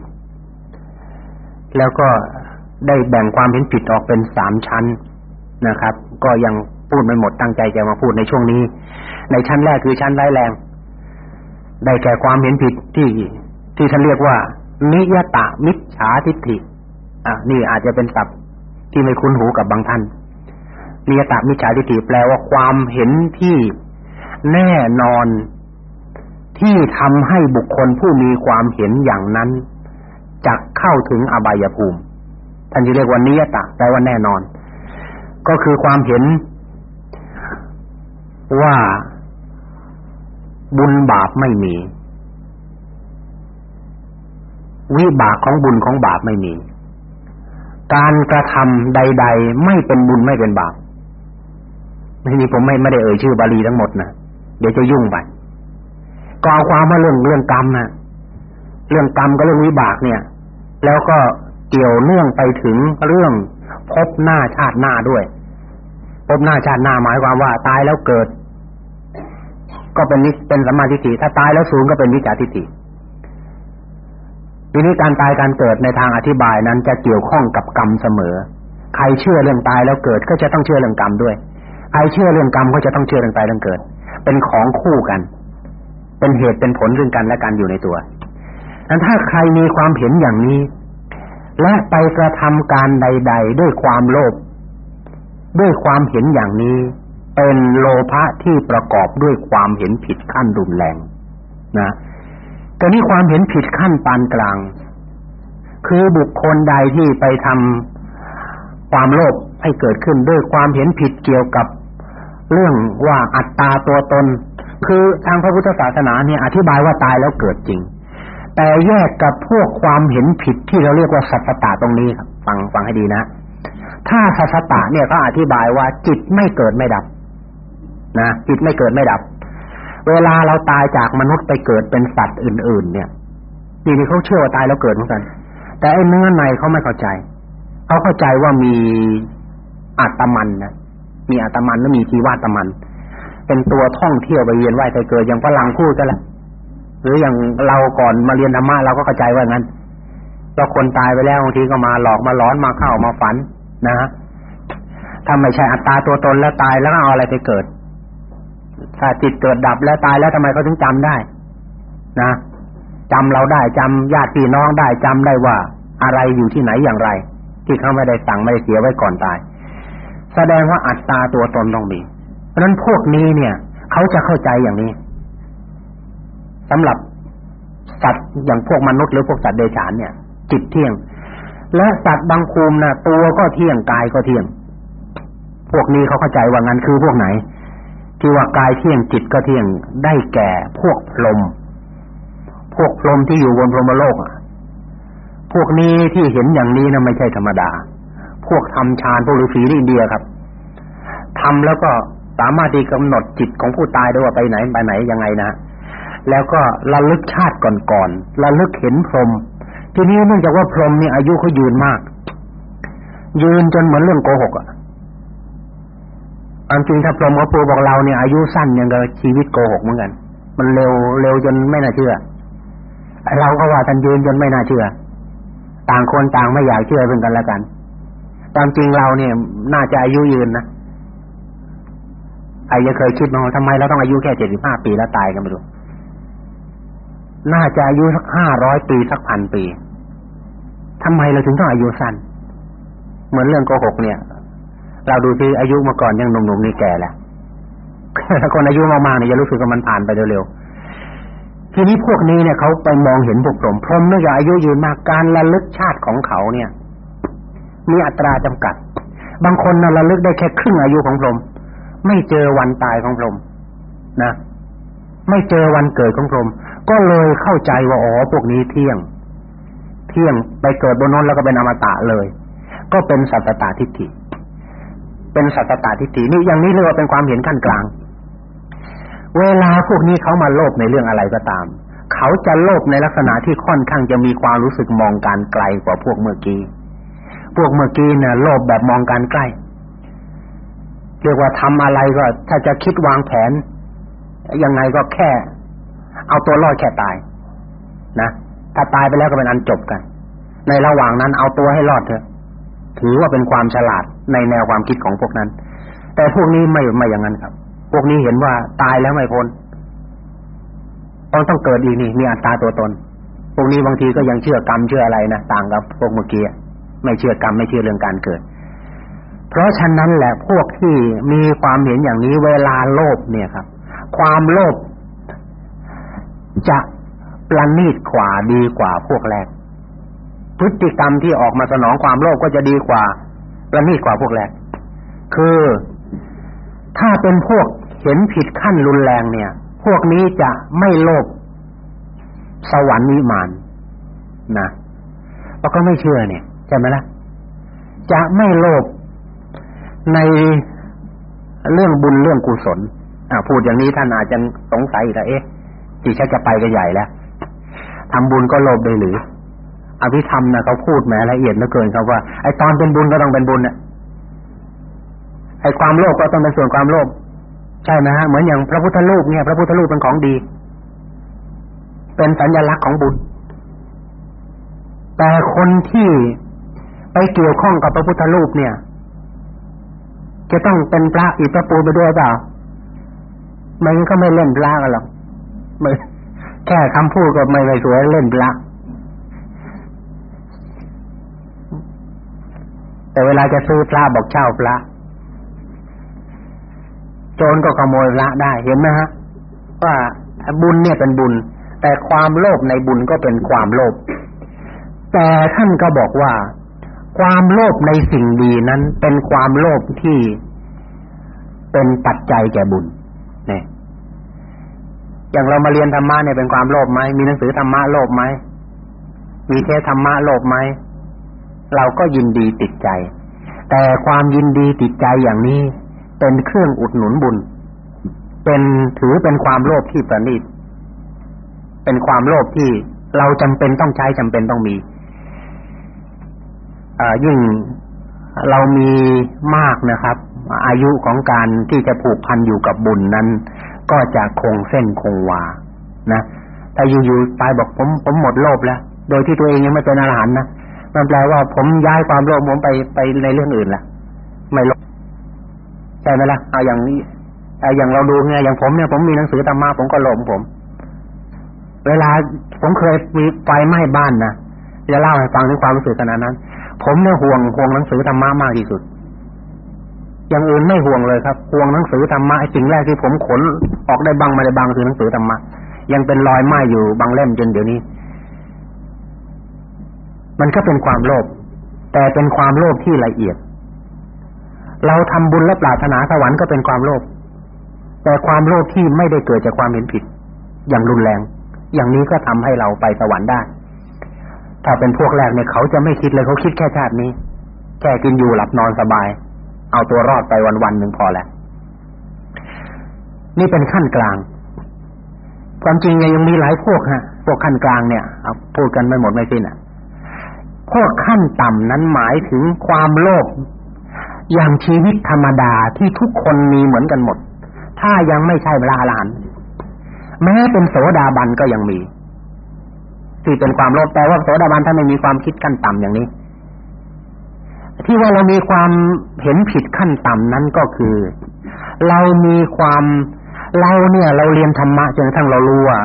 แล้วก็ได้แบ่งความเห็นผิดออกเป็นสามชั้นนะครับ ก็ยังพูดไม่หมดตั้งใจจะมาพูดในช่วงนี้ ในชั้นแรกคือชั้นร้ายแรง ได้แก่ความเห็นผิดที่ที่ท่านเรียกว่า นิยตะมิจฉาทิฏฐิอะนี่อาจจะเป็นศัพท์ที่ไม่คุ้นหูกับบางท่านนิยตะมิจฉาทิฏฐิแปลว่าความเห็นที่แน่นอนที่ทำให้บุคคลผู้มีความเห็นอย่างนั้นจะเข้าถึงอบายภูมิ ท่านจะเรียกว่านิยตะแปลว่าแน่นอน ก็คือความเห็นว่า บุญบาปไม่มี วิบากของบุญของบาปไม่มี การกระทำใด ๆ ไม่เป็นบุญไม่เป็นบาปทีนี้ผมไม่ไม่ได้เอ่ยชื่อบาลีทั้งหมดนะเดี๋ยวจะยุ่งไปก็เอาความมาเรื่องเรื่องกรรมนะเรื่องกรรมกับเรื่องวิบากเนี่ย แล้วก็เกี่ยวเนื่องไปถึงเรื่องพบหน้าชาติหน้าด้วย พบหน้าชาติหน้าหมายความว่า ตายแล้วเกิด ก็เป็นนิเป็นสัมมาทิฏฐิถ้าตายแล้วสูญก็เป็นวิจารทิฏฐิทีนี้การตายการเกิดในทางอธิบายนั้นจะเกี่ยวข้องกับกรรมเสมอ ใครเชื่อเรื่องตายแล้วเกิดก็จะต้องเชื่อเรื่องกรรมด้วยใครเชื่อเรื่องกรรมก็จะต้องเชื่อเรื่องตายเรื่องเกิด เป็นของคู่กัน เป็นเหตุเป็นผลเรื่องกันและกันอยู่ในตัวนั้นถ้าใครมีความเห็นอย่างนี้ และไปกระทำการใด ๆ ด้วยความโลภด้วยความเห็นอย่างนี้ เป็นโลภะที่ประกอบด้วยความเห็นผิดขั้นรุนแรงนะแต่นี้ความเห็นผิดขั้นปานกลาง คือบุคคลใดที่ไปทำความโลภให้เกิดขึ้นด้วยความเห็นผิดเกี่ยวกับเรื่องว่าอัตตาตัวตน คือทางพระพุทธศาสนาเนี่ยอธิบายว่าตายแล้วเกิดจริง แต่แยกกับพวกความเห็นผิดที่เราเรียกว่าสัตตาตรงนี้ครับ ฟังฟังให้ดีนะ ถ้าสัตตาเนี่ยเขาอธิบายว่าจิตไม่เกิดไม่ดับ นะจิตไม่เกิดไม่ดับ เวลาเราตายจากมนุษย์ไปเกิดเป็นสัตว์อื่น ๆ เนี่ยนี่นี่เขาเชื่อว่าตายแล้วเกิดเหมือนกัน แต่ไอ้เนื้อในเขาไม่เข้าใจเขาเข้าใจว่ามีอัตมันนะมีอัตมันแล้วมีทีวาตมัน เป็นตัวท่องเที่ยวไปเวียนว่ายไปเกิดอย่างฝรั่งพูดกันแหละหรืออย่างเราก่อนมาเรียนธรรมะเราก็เข้าใจว่างั้นเราคนตายไปแล้วบางทีก็มาหลอกมาหลอนมาเข้ามาฝันนะถ้าไม่ใช่อัตตาตัวตนแล้วตายแล้วเอาอะไรไปเกิด ถ้าจิตเกิดดับแล้วตายแล้วทำไมเขาถึงจำได้ นะจำเราได้จำญาติพี่น้องได้จำได้ว่า อะไรอยู่ที่ไหนอย่างไร ที่เขาไม่ได้สั่งไม่ได้เสียไว้ก่อนตาย แสดงว่าอัตตาตัวตนต้องมีเพราะนั้นพวกนี้เนี่ย เขาจะเข้าใจอย่างนี้สำหรับสัตว์อย่างพวกมนุษย์หรือพวกสัตว์เดรัจฉานเนี่ย จิตเที่ยง และสัตว์บางภูมินะตัวก็เที่ยงกายก็เที่ยง พวกนี้เขาเข้าใจว่างั้นคือพวกไหน ที่ว่ากายเที่ยงจิตก็เที่ยงได้แก่พวกพรหมพวกพรหมที่อยู่บนพรหมโลกพวกนี้ที่เห็นอย่างนี้นะไม่ใช่ธรรมดา พวกทำฌานพวกฤาษีที่อินเดียครับทำแล้วก็สามารถที่กำหนดจิตของผู้ตายได้ว่าไปไหนไปไหนยังไงนะแล้วก็ระลึกชาติก่อนๆระลึกเห็นพรหมทีนี้เนื่องจากว่าพรหมนี่อายุเขายืนมาก ยืนจนเหมือนเรื่องโกหกอะ อันจริงถ้าพรหมปูบอกเราเนี่ยอายุสั้นยังกับชีวิตโกหกเหมือนกัน มันเร็วเร็วจนไม่น่าเชื่อ เราก็ว่าท่านยืนจนไม่น่าเชื่อ ต่างคนต่างไม่อยากเชื่อเป็นกันแล้วกันตามจริงเราเนี่ย น่าจะอายุยืนนะใครจะเคยคิดมั้งทำไมเราต้องอายุแค่เจ็ดสิบห้าปีแล้วตายกันไม่รู้น่าจะอายุสักห้าร้อยปีสักพันปีทำไมเราถึงต้องอายุสั้น เหมือนเรื่องโกหกเนี่ย เราดูที่อายุมาก่อนยังหนุ่มๆนี่แก่แล้วคนอายุมากๆเนี่ยจะรู้สึกว่ามันผ่านไปเร็วๆทีนี้พวกนี้เนี่ยเขาไปมองเห็นพวกผมพรหมเนื่องจากอายุยืนมากการระลึกชาติของเขาเนี่ย มีอัตราจำกัด บางคนนะระลึกได้แค่ครึ่งอายุของพรหมไม่เจอวันตายของพรหมนะไม่เจอวันเกิดของพรหมก็เลยเข้าใจว่าอ๋อพวกนี้เที่ยง เที่ยงไปเกิดบนนนแล้วก็เป็นอมตะเลย ก็เป็นสัตตตาทิฏฐิ เป็นสัตตตาทิฏฐินี่อย่างนี้เรียกว่าเป็นความเห็นขั้นกลาง เวลาพวกนี้เขามาโลภในเรื่องอะไรก็ตาม เขาจะโลภในลักษณะที่ค่อนข้างจะมีความรู้สึกมองการไกลกว่าพวกเมื่อกี้ พวกเมื่อกี้นี่ยโลภแบบมองการใกล้ เรียกว่าทำอะไรก็ ถ้าจะคิดวางแผนยังไงก็แค่ เอาตัวรอดแค่ตาย นะถ้าตายไปแล้วก็เป็นอันจบกัน ในระหว่างนั้นเอาตัวให้รอดเถอะ ถือว่าเป็นความฉลาด ในแนวความคิดของพวกนั้น แต่พวกนี้ไม่ไม่อย่างนั้นครับ พวกนี้เห็นว่าตายแล้วไม่พ้นต้องต้องเกิดอีกนี่มีอัตตาตัวตน พวกนี้บางทีก็ยังเชื่อกรรมเชื่ออะไรนะต่างกับพวกเมื่อกี้ไม่เชื่อกรรมไม่เชื่อเรื่องการเกิด เพราะฉะนั้นแหละพวกที่มีความเห็นอย่างนี้เวลาโลภเนี่ยครับ ความโลภจะประณีตกว่าดีกว่าพวกแรกพฤติกรรมที่ออกมาสนองความโลภก็จะดีกว่า ประณีตกว่าพวกแรก คือถ้าเป็นพวกเห็นผิดขั้นรุนแรงเนี่ย พวกนี้จะไม่โลภสวรรค์นิมานนะแล้วก็ไม่เชื่อเนี่ยใช่ไหมล่ะจะไม่โลภในเรื่องบุญเรื่องกุศลอ่าพูดอย่างนี้ท่านอาจจะสงสัยแต่เอ๊ะที่ชักจะไปก็ใหญ่แล้วทำบุญก็โลภได้หรือ อภิธรรมนะเขาพูดแม้ละเอียดเหลือเกินครับว่าไอ้ตอนเป็นบุญก็ต้องเป็นบุญน่ะไอ้ความโลภก็ต้องเป็นส่วนความโลภใช่ไหมฮะเหมือนอย่างพระพุทธรูปเนี่ย พระพุทธรูปเป็นของดี เป็นสัญลักษณ์ของบุญ แต่คนที่ไปเกี่ยวข้องกับพระพุทธรูปเนี่ย จะต้องเป็นพระอีกพระปูไปด้วยเปล่ามันก็ไม่เล่นพระกันหรอกแค่คำพูดก็ไม่ไม่สวยเล่นพระ แต่เวลาจะซื้อพระบอกเช่าพระโจรก็ขโมยพระได้เห็นไหมฮะว่าบุญเนี่ยเป็นบุญ แต่ความโลภในบุญก็เป็นความโลภแต่ท่านก็บอกว่า ความโลภในสิ่งดีนั้น เป็นความโลภที่เป็นปัจจัยแก่บุญเนี่ยอย่างเรามาเรียนธรรมะเนี่ยเป็นความโลภไหมมีหนังสือธรรมะโลภไหมมีเทศธรรมะโลภไหม เราก็ยินดีติดใจ แต่ความยินดีติดใจอย่างนี้เป็นเครื่องอุดหนุนบุญ เป็นถือเป็นความโลภที่ประณีตเป็นความโลภที่เราจำเป็นต้องใช้จำเป็นต้องมีอยิ่งเรามีมากนะครับ อายุของการที่จะผูกพันอยู่กับบุญนั้น ก็จะคงเส้นคงวานะแต่อยู่ๆตายบอกผมผมหมดโลภแล้ว โดยที่ตัวเองยังไม่เป็นอรหันต์นะ มันแปลว่าผมย้ายความโลภผมไปไปในเรื่องอื่นละไม่ลภใช่ไหมล่ะเอาอย่างนี้เอาอย่างเราดูไงอย่างผมเนี่ยผมมีหนังสือธรรมะผมก็โลภผม เวลาผมเคยมีไฟไหม้บ้านนะจะเล่าให้ฟังถึงความรู้สึกขนาดนั้น ผมเนี่ยห่วงห่วงหนังสือธรรมะมากที่สุด อย่างอื่นไม่ห่วงเลยครับห่วงหนังสือธรรมะสิ่งแรกที่ผมขนออกได้บางมาได้บางคือหนังสือธรรมะยังเป็นรอยไหม้อยู่บางเล่มจนเดี๋ยวนี้ มันก็เป็นความโลภแต่เป็นความโลภที่ละเอียด เราทำบุญและปรารถนาสวรรค์ก็เป็นความโลภแต่ความโลภที่ไม่ได้เกิดจากความเห็นผิด อย่างรุนแรง อย่างนี้ก็ทำให้เราไปสวรรค์ได้ ถ้าเป็นพวกแรกเนี่ยเขาจะไม่คิดเลยเขาคิดแค่ชาตินี้แค่กินอยู่หลับนอนสบาย เอาตัวรอดไปวันๆหนึ่งพอแล้วนี่เป็นขั้นกลาง ความจริงยังมีหลายพวกฮะพวกขั้นกลางเนี่ยเอาพูดกันไม่หมดไม่สิ้นอะ พวกขั้นต่ำนั้นหมายถึงความโลภอย่างชีวิตธรรมดาที่ทุกคนมีเหมือนกันหมด ถ้ายังไม่ใช่เวลาลานแม้เป็นโสดาบันก็ยังมีที่เป็นความโลภแต่ว่าโสดาบันถ้าไม่มีความคิดขั้นต่ำอย่างนี้ ที่ว่าเรามีความเห็นผิดขั้นต่ำนั้นก็คือ เรามีความเราเนี่ย เราเรียนธรรมะจนกระทั่งเรารู้ว่า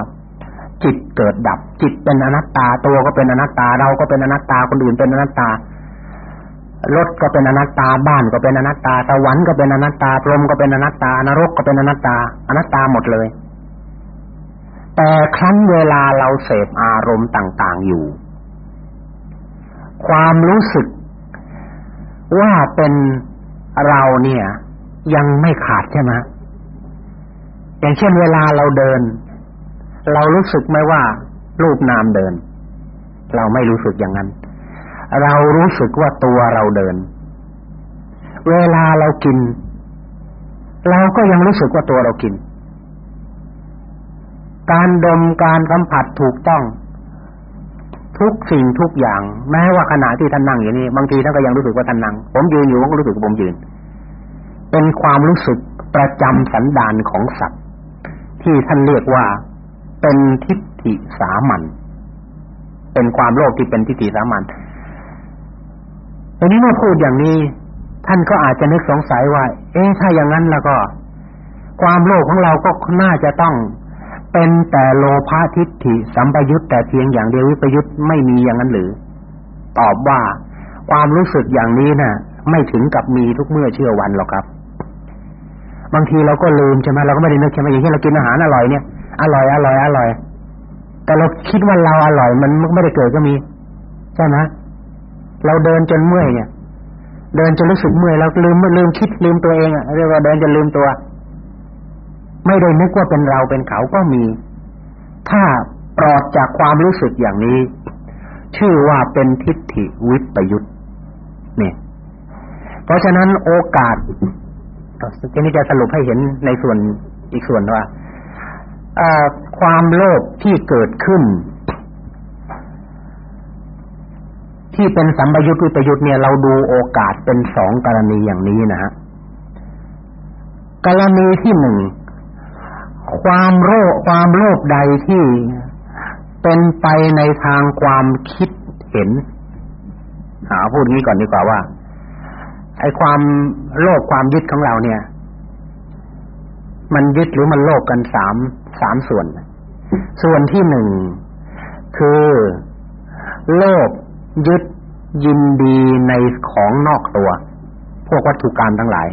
จิตเกิดดับ จิตเป็นอนัตตาตัวก็เป็นอนัตตาเราก็เป็นอนัตตาคนอื่นเป็นอนัตตารถก็เป็นอนัตตาบ้านก็เป็นอนัตตาสวรรค์ก็เป็นอนัตตาพรหมก็เป็นอนัตตานรกก็เป็นอนัตตาอนัตตาหมดเลย แต่ครั้นเวลาเราเสพอารมณ์ต่าง ๆอยู่ ความรู้สึกว่าเป็นเราเนี่ย ยังไม่ขาดใช่ไหมอย่างเช่นเวลาเราเดิน เรารู้สึกไหมว่า รูปนามเดิน เราไม่รู้สึกอย่างนั้น เรารู้สึกว่าตัวเราเดิน เวลาเรากิน เราก็ยังรู้สึกว่าตัวเรากิน การดมการสัมผัสถูกต้อง ทุกสิ่งทุกอย่าง แม้ว่าขณะที่ท่านนั่งอยู่นี่บางทีท่านก็ยังรู้สึกว่าท่านนั่ง ผมยืนอยู่ผมก็รู้สึกว่าผมยืน เป็นความรู้สึกประจำสันดานของสัตว์ที่ท่านเรียกว่าเป็นทิฏ ฐิสามัญเป็นความโลภที่เป็นทิฏฐิสามัญทีนี้เมื่อพูดอย่างนี้ ท่านก็อาจจะนึกสงสัยว่า เอ๊ะถ้าอย่างนั้นแล้วก็ ความโลภของเราก็น่าจะต้องเป็นแต่โลภะทิฏฐิสัมปยุตแต่เพียงอย่างเดียววิปยุตไม่มีอย่างนั้นหรือ ตอบว่าความรู้สึกอย่างนี้นะ่ะ ไม่ถึงกับมีทุกเมื่อเชื่อวันหรอกครับ บางทีเราก็ลืมใช่ไหมเราก็ไม่ได้นึกใช่ไหมอย่างเช่นเรากินอาหารอร่อยเนี่ยอร่อยอร่อยอร่อย แต่เราคิดว่าเราอร่อย มันไม่ได้เกิดก็มี ใช่ไหมเราเดินจนเมื่อยเนี่ย เดินจนรู้สึกเมื่อยเราลืมลืมคิดลืมตัวเองอะเรียกว่าเดินจนลืมตัว ไม่ได้นึกว่าเป็นเราเป็นเขาก็มี ถ้าปลอดจากความรู้สึกอย่างนี้ ชื่อว่าเป็นทิฏฐิวิปยุตเนี่ย เพราะฉะนั้นโอกาสทีนี้จะสรุปให้เห็นในส่วนอีกส่วนว่า ความโลภที่เกิดขึ้น ที่เป็นสัมปยุตวิปยุตเนี่ยเราดูโอกาสเป็นสองกรณีอย่างนี้นะฮะกรณีที่หนึ่งความโลภความโลภใดที่เป็นไปในทางความคิดเห็นหาพูดงี้ก่อนดีกว่าว่าไอ้ความโลภความยึดของเราเนี่ย มันยึดหรือมันโลภกันสาม สามส่วน ส่วนที่หนึ่งคือโลภยึดยินดีในของนอกตัว พวกวัตถุกรรมทั้งหลาย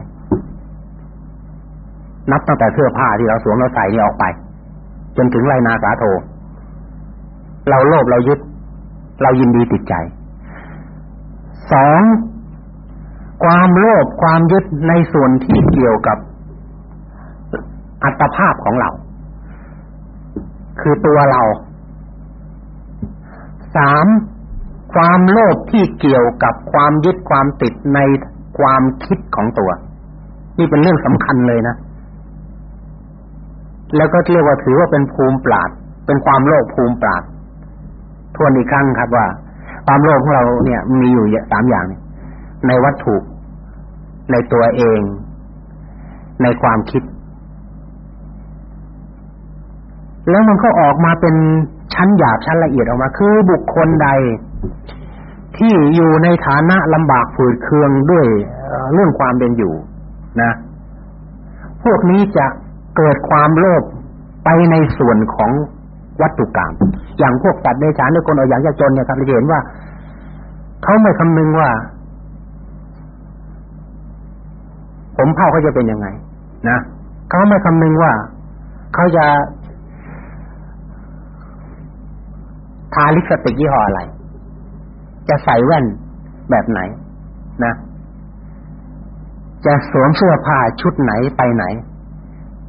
นับตั้งแต่เสื้อผ้าที่เราสวมเราใส่นี่ออกไป จนถึงไรนาสาโท เราโลภเรายึด เรายินดีติดใจสองความโลภความยึดในส่วนที่เกี่ยวกับอัตภาพของเรา คือตัวเราสามความโลภที่เกี่ยวกับความยึดความติดในความคิดของตัว นี่เป็นเรื่องสำคัญเลยนะแล้วก็เรียกว่าถือว่าเป็นภูมิปราดเป็นความโลภภูมิปราดทวนอีกครั้งครับว่า ความโลภของเราเนี่ย มีอยู่สามอย่าง ในวัตถุ ในตัวเอง ในความคิด แล้วมันก็ออกมาเป็นชั้นหยาบชั้นละเอียดออกมา คือบุคคลใด ที่อยู่ในฐานะลำบากฝืดเคืองด้วยเรื่องความเป็นอยู่ นะ พวกนี้จะเกิดความโลภไปในส่วนของวัตถุกรรมอย่างพวกตัดในฉานในคนเอาอย่างยากจนเนี่ยครับเราเห็นว่าเขาไม่คำนึงว่า ผมเผาเขาจะเป็นยังไง นะเขาไม่คำนึงว่าเขาจะ ทาลิปสติกยี่ห้ออะไร จะใส่แว่นแบบไหนนะ จะสวมเสื้อผ้าชุดไหนไปไหน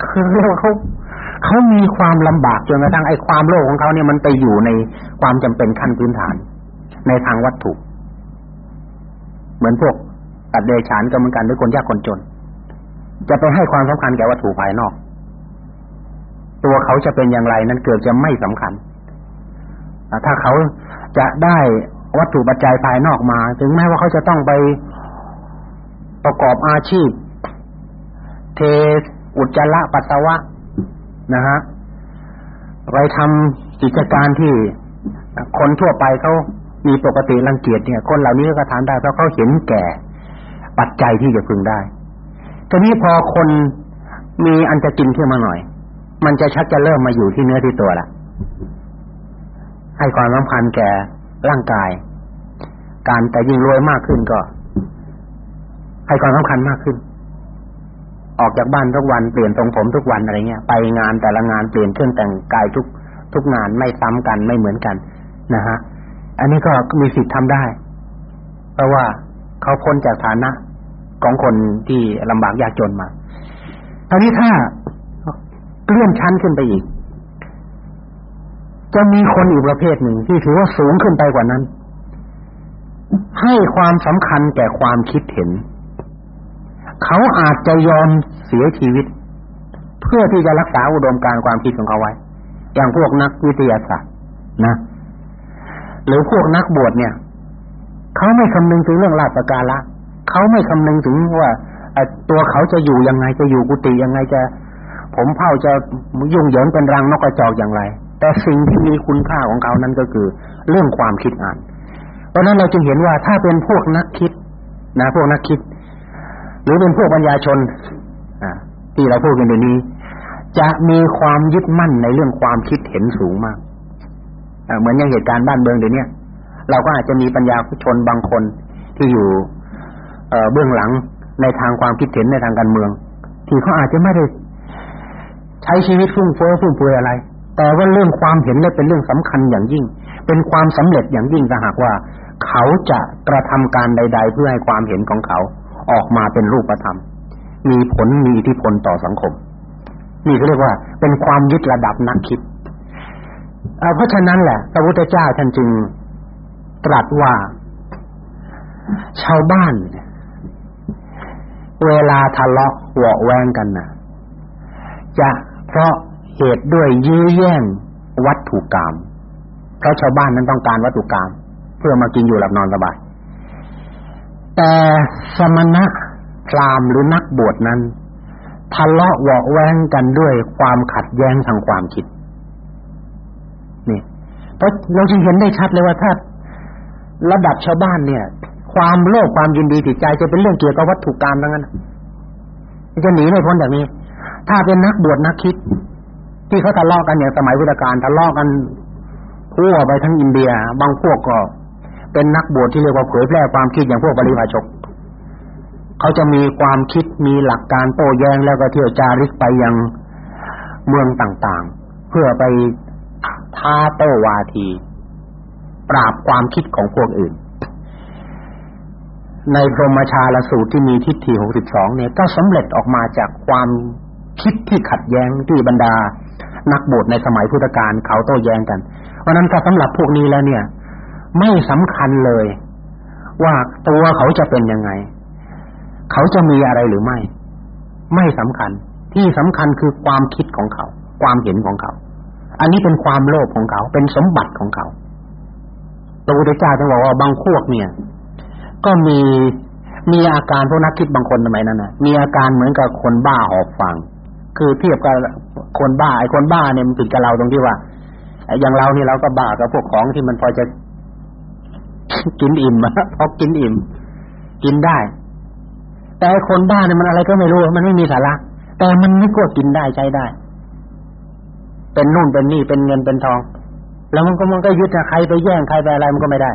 คือเรียกว่าเขาเขามีความลำบากจนกระทั่งไอ้ความโลภของเขาเนี่ยมันไปอยู่ในความจำเป็นขั้นพื้นฐาน ในทางวัตถุ เหมือนพวกตัดเดชานก็เหมือนกันหรือคนยากคนจน จะไปให้ความสำคัญแก่วัตถุภายนอก ตัวเขาจะเป็นอย่างไรนั้นเกือบจะไม่สำคัญ ถ้าเขาจะได้วัตถุปัจจัยภายนอกมา ถึงแม้ว่าเขาจะต้องไปประกอบอาชีพ เทอุจจาระปัสสาวะนะฮะไปทำกิจการที่คนทั่วไปเขามีปกติรังเกียจเนี่ย คนเหล่านี้ก็ทานได้เพราะเขาเห็นแก่ ปัจจัยที่จะพึงได้ทีนี้พอคนมีอันจะกินขึ้นมาหน่อย มันจะชักจะเริ่มมาอยู่ที่เนื้อที่ตัวละ ให้ความสำคัญแก่ร่างกาย การแต่ยิ่งรวยมากขึ้นก็ ให้ความสำคัญมากขึ้น ออกจากบ้านทุกวันเปลี่ยนทรงผมทุกวันอะไรเงี้ยไปงานแต่ละงานเปลี่ยนเครื่องแต่งกายทุกทุกงานไม่ซ้ำกันไม่เหมือนกันนะฮะอันนี้ก็มีสิทธิ์ทำได้ เพราะว่าเขาพ้นจากฐานะของคนที่ลำบากยากจนมาตอนนี้ถ้าเลื่อนชั้นขึ้นไปอีก จะมีคนอีกประเภทหนึ่งที่ถือว่าสูงขึ้นไปกว่านั้น ให้ความสำคัญแก่ความคิดเห็น เขาอาจจะยอมเสียชีวิต เพื่อที่จะรักษาอุดมการความคิดของเขาไว้ อย่างพวกนักวิทยาศาสตร์นะหรือพวกนักบวชเนี่ย เขาไม่คำนึงถึงเรื่องลาภการะเขาไม่คำนึงถึงว่าตัวเขาจะอยู่ยังไงจะอยู่กุฏิยังไงจะ ผมเผ่าจะยุ่งเหยิงเป็นรังนกกระจอกอย่างไร แต่สิ่งที่มีคุณค่าของเขานั้นก็คือ เรื่องความคิดอ่าน เพราะนั้นเราจึงเห็นว่าถ้าเป็นพวกนักคิด นะ พวกนักคิด หรือเป็นพวกปัญญาชนอที่เราพูดกันเดี๋ยวนี้ จะมีความยึดมั่นในเรื่องความคิดเห็นสูงมากเหมือนอย่างเหตุการณ์บ้านเมืองเดี๋ยวนี้เราก็อาจจะมีปัญญาชนบางคนที่อยู่เบื้องหลังในทางความคิดเห็นในทางการเมือง ที่เขาอาจจะไม่ได้ใช้ชีวิตฟุ่มเฟือยฟุ่มเฟือยอะไร แต่ว่าเรื่องความเห็นนี่เป็นเรื่องสำคัญอย่างยิ่ง เป็นความสำเร็จอย่างยิ่งถ้าหากว่า เขาจะกระทำการใด ๆ เพื่อให้ความเห็นของเขาออกมาเป็นรูปธรรม มีผลมีอิทธิพลต่อสังคม นี่เขาเรียกว่า เป็นความยึดระดับนักคิดเพราะฉะนั้นแหละพระพุทธเจ้าท่านจึงตรัสว่า ชาวบ้าน เวลาทะเลาะหัวแวงกันน่ะจะเพราะ เหตุด้วยยื้อแย่งวัตถุกรรมเพราะชาวบ้านนั้นต้องการวัตถุกรรมเพื่อมากินอยู่หลับนอนสบายแต่สมณะพราหมณ์หรือนักบวชนั้นทะเลาะวอกแวงกันด้วยความขัดแย้งทางความคิดนี่เพราะเราจึงเห็นได้ชัดเลยว่าถ้าระดับชาวบ้านเนี่ย ความโลภความยินดีติดใจจะเป็นเรื่องเกี่ยวกับวัตถุกรรมทั้งนั้นจะหนีไม่พ้นจากนี้ ถ้าเป็นนักบวชนักคิด ที่เขาทะเลาะกันอย่างสมัยพุทธกาลทะเลาะกันทั่วไปทั้งอินเดีย บางพวกก็เป็นนักบวชที่เรียกว่าเผยแพร่ความคิดอย่างพวกปริพาชกเขาจะมีความคิดมีหลักการโต้แย้งแล้วก็เที่ยวจาริกไปยังเมืองต่างๆ เพื่อไปท้าโต้วาที ปราบความคิดของพวกอื่น ในพรหมชาลสูตรที่มีทิฏฐิ62เนี่ยก็สำเร็จออกมาจากความคิดที่ขัดแย้งที่บรรดา นักบวชในสมัยพุทธกาลเขาโต้แย้งกัน เพราะนั้นถ้าสำหรับพวกนี้แล้วเนี่ย ไม่สำคัญเลย ว่าตัวเขาจะเป็นยังไง เขาจะมีอะไรหรือไม่ ไม่สำคัญ ที่สำคัญคือความคิดของเขา ความเห็นของเขา อันนี้เป็นความโลภของเขา เป็นสมบัติของเขาพระพุทธเจ้าจะบอกว่าบางพวกเนี่ย ก็มีมีอาการพวกนักคิดบางคนทำไมนั่นนะมีอาการเหมือนกับคนบ้าหอบฟัง คือเทียบกับคนบ้าไอ้คนบ้าเนี่ยมันติดกับเราตรงที่ว่าอย่างเรานี่เราก็บ้ากับพวกของที่มันพอจะกินอิ่มอะพอกินอิ่ม กินได้ แต่คนบ้าเนี่ยมันอะไรก็ไม่รู้มันไม่มีสาระแต่มันไม่กลัวกินได้ใช้ได้ เป็นนู่นเป็นนี่เป็นเงินเป็นทอง แล้วมันก็มันก็ยึดใครไปแย่งใครไปอะไรมันก็ไม่ได้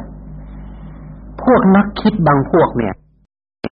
พวกนักคิดบางพวกเนี่ย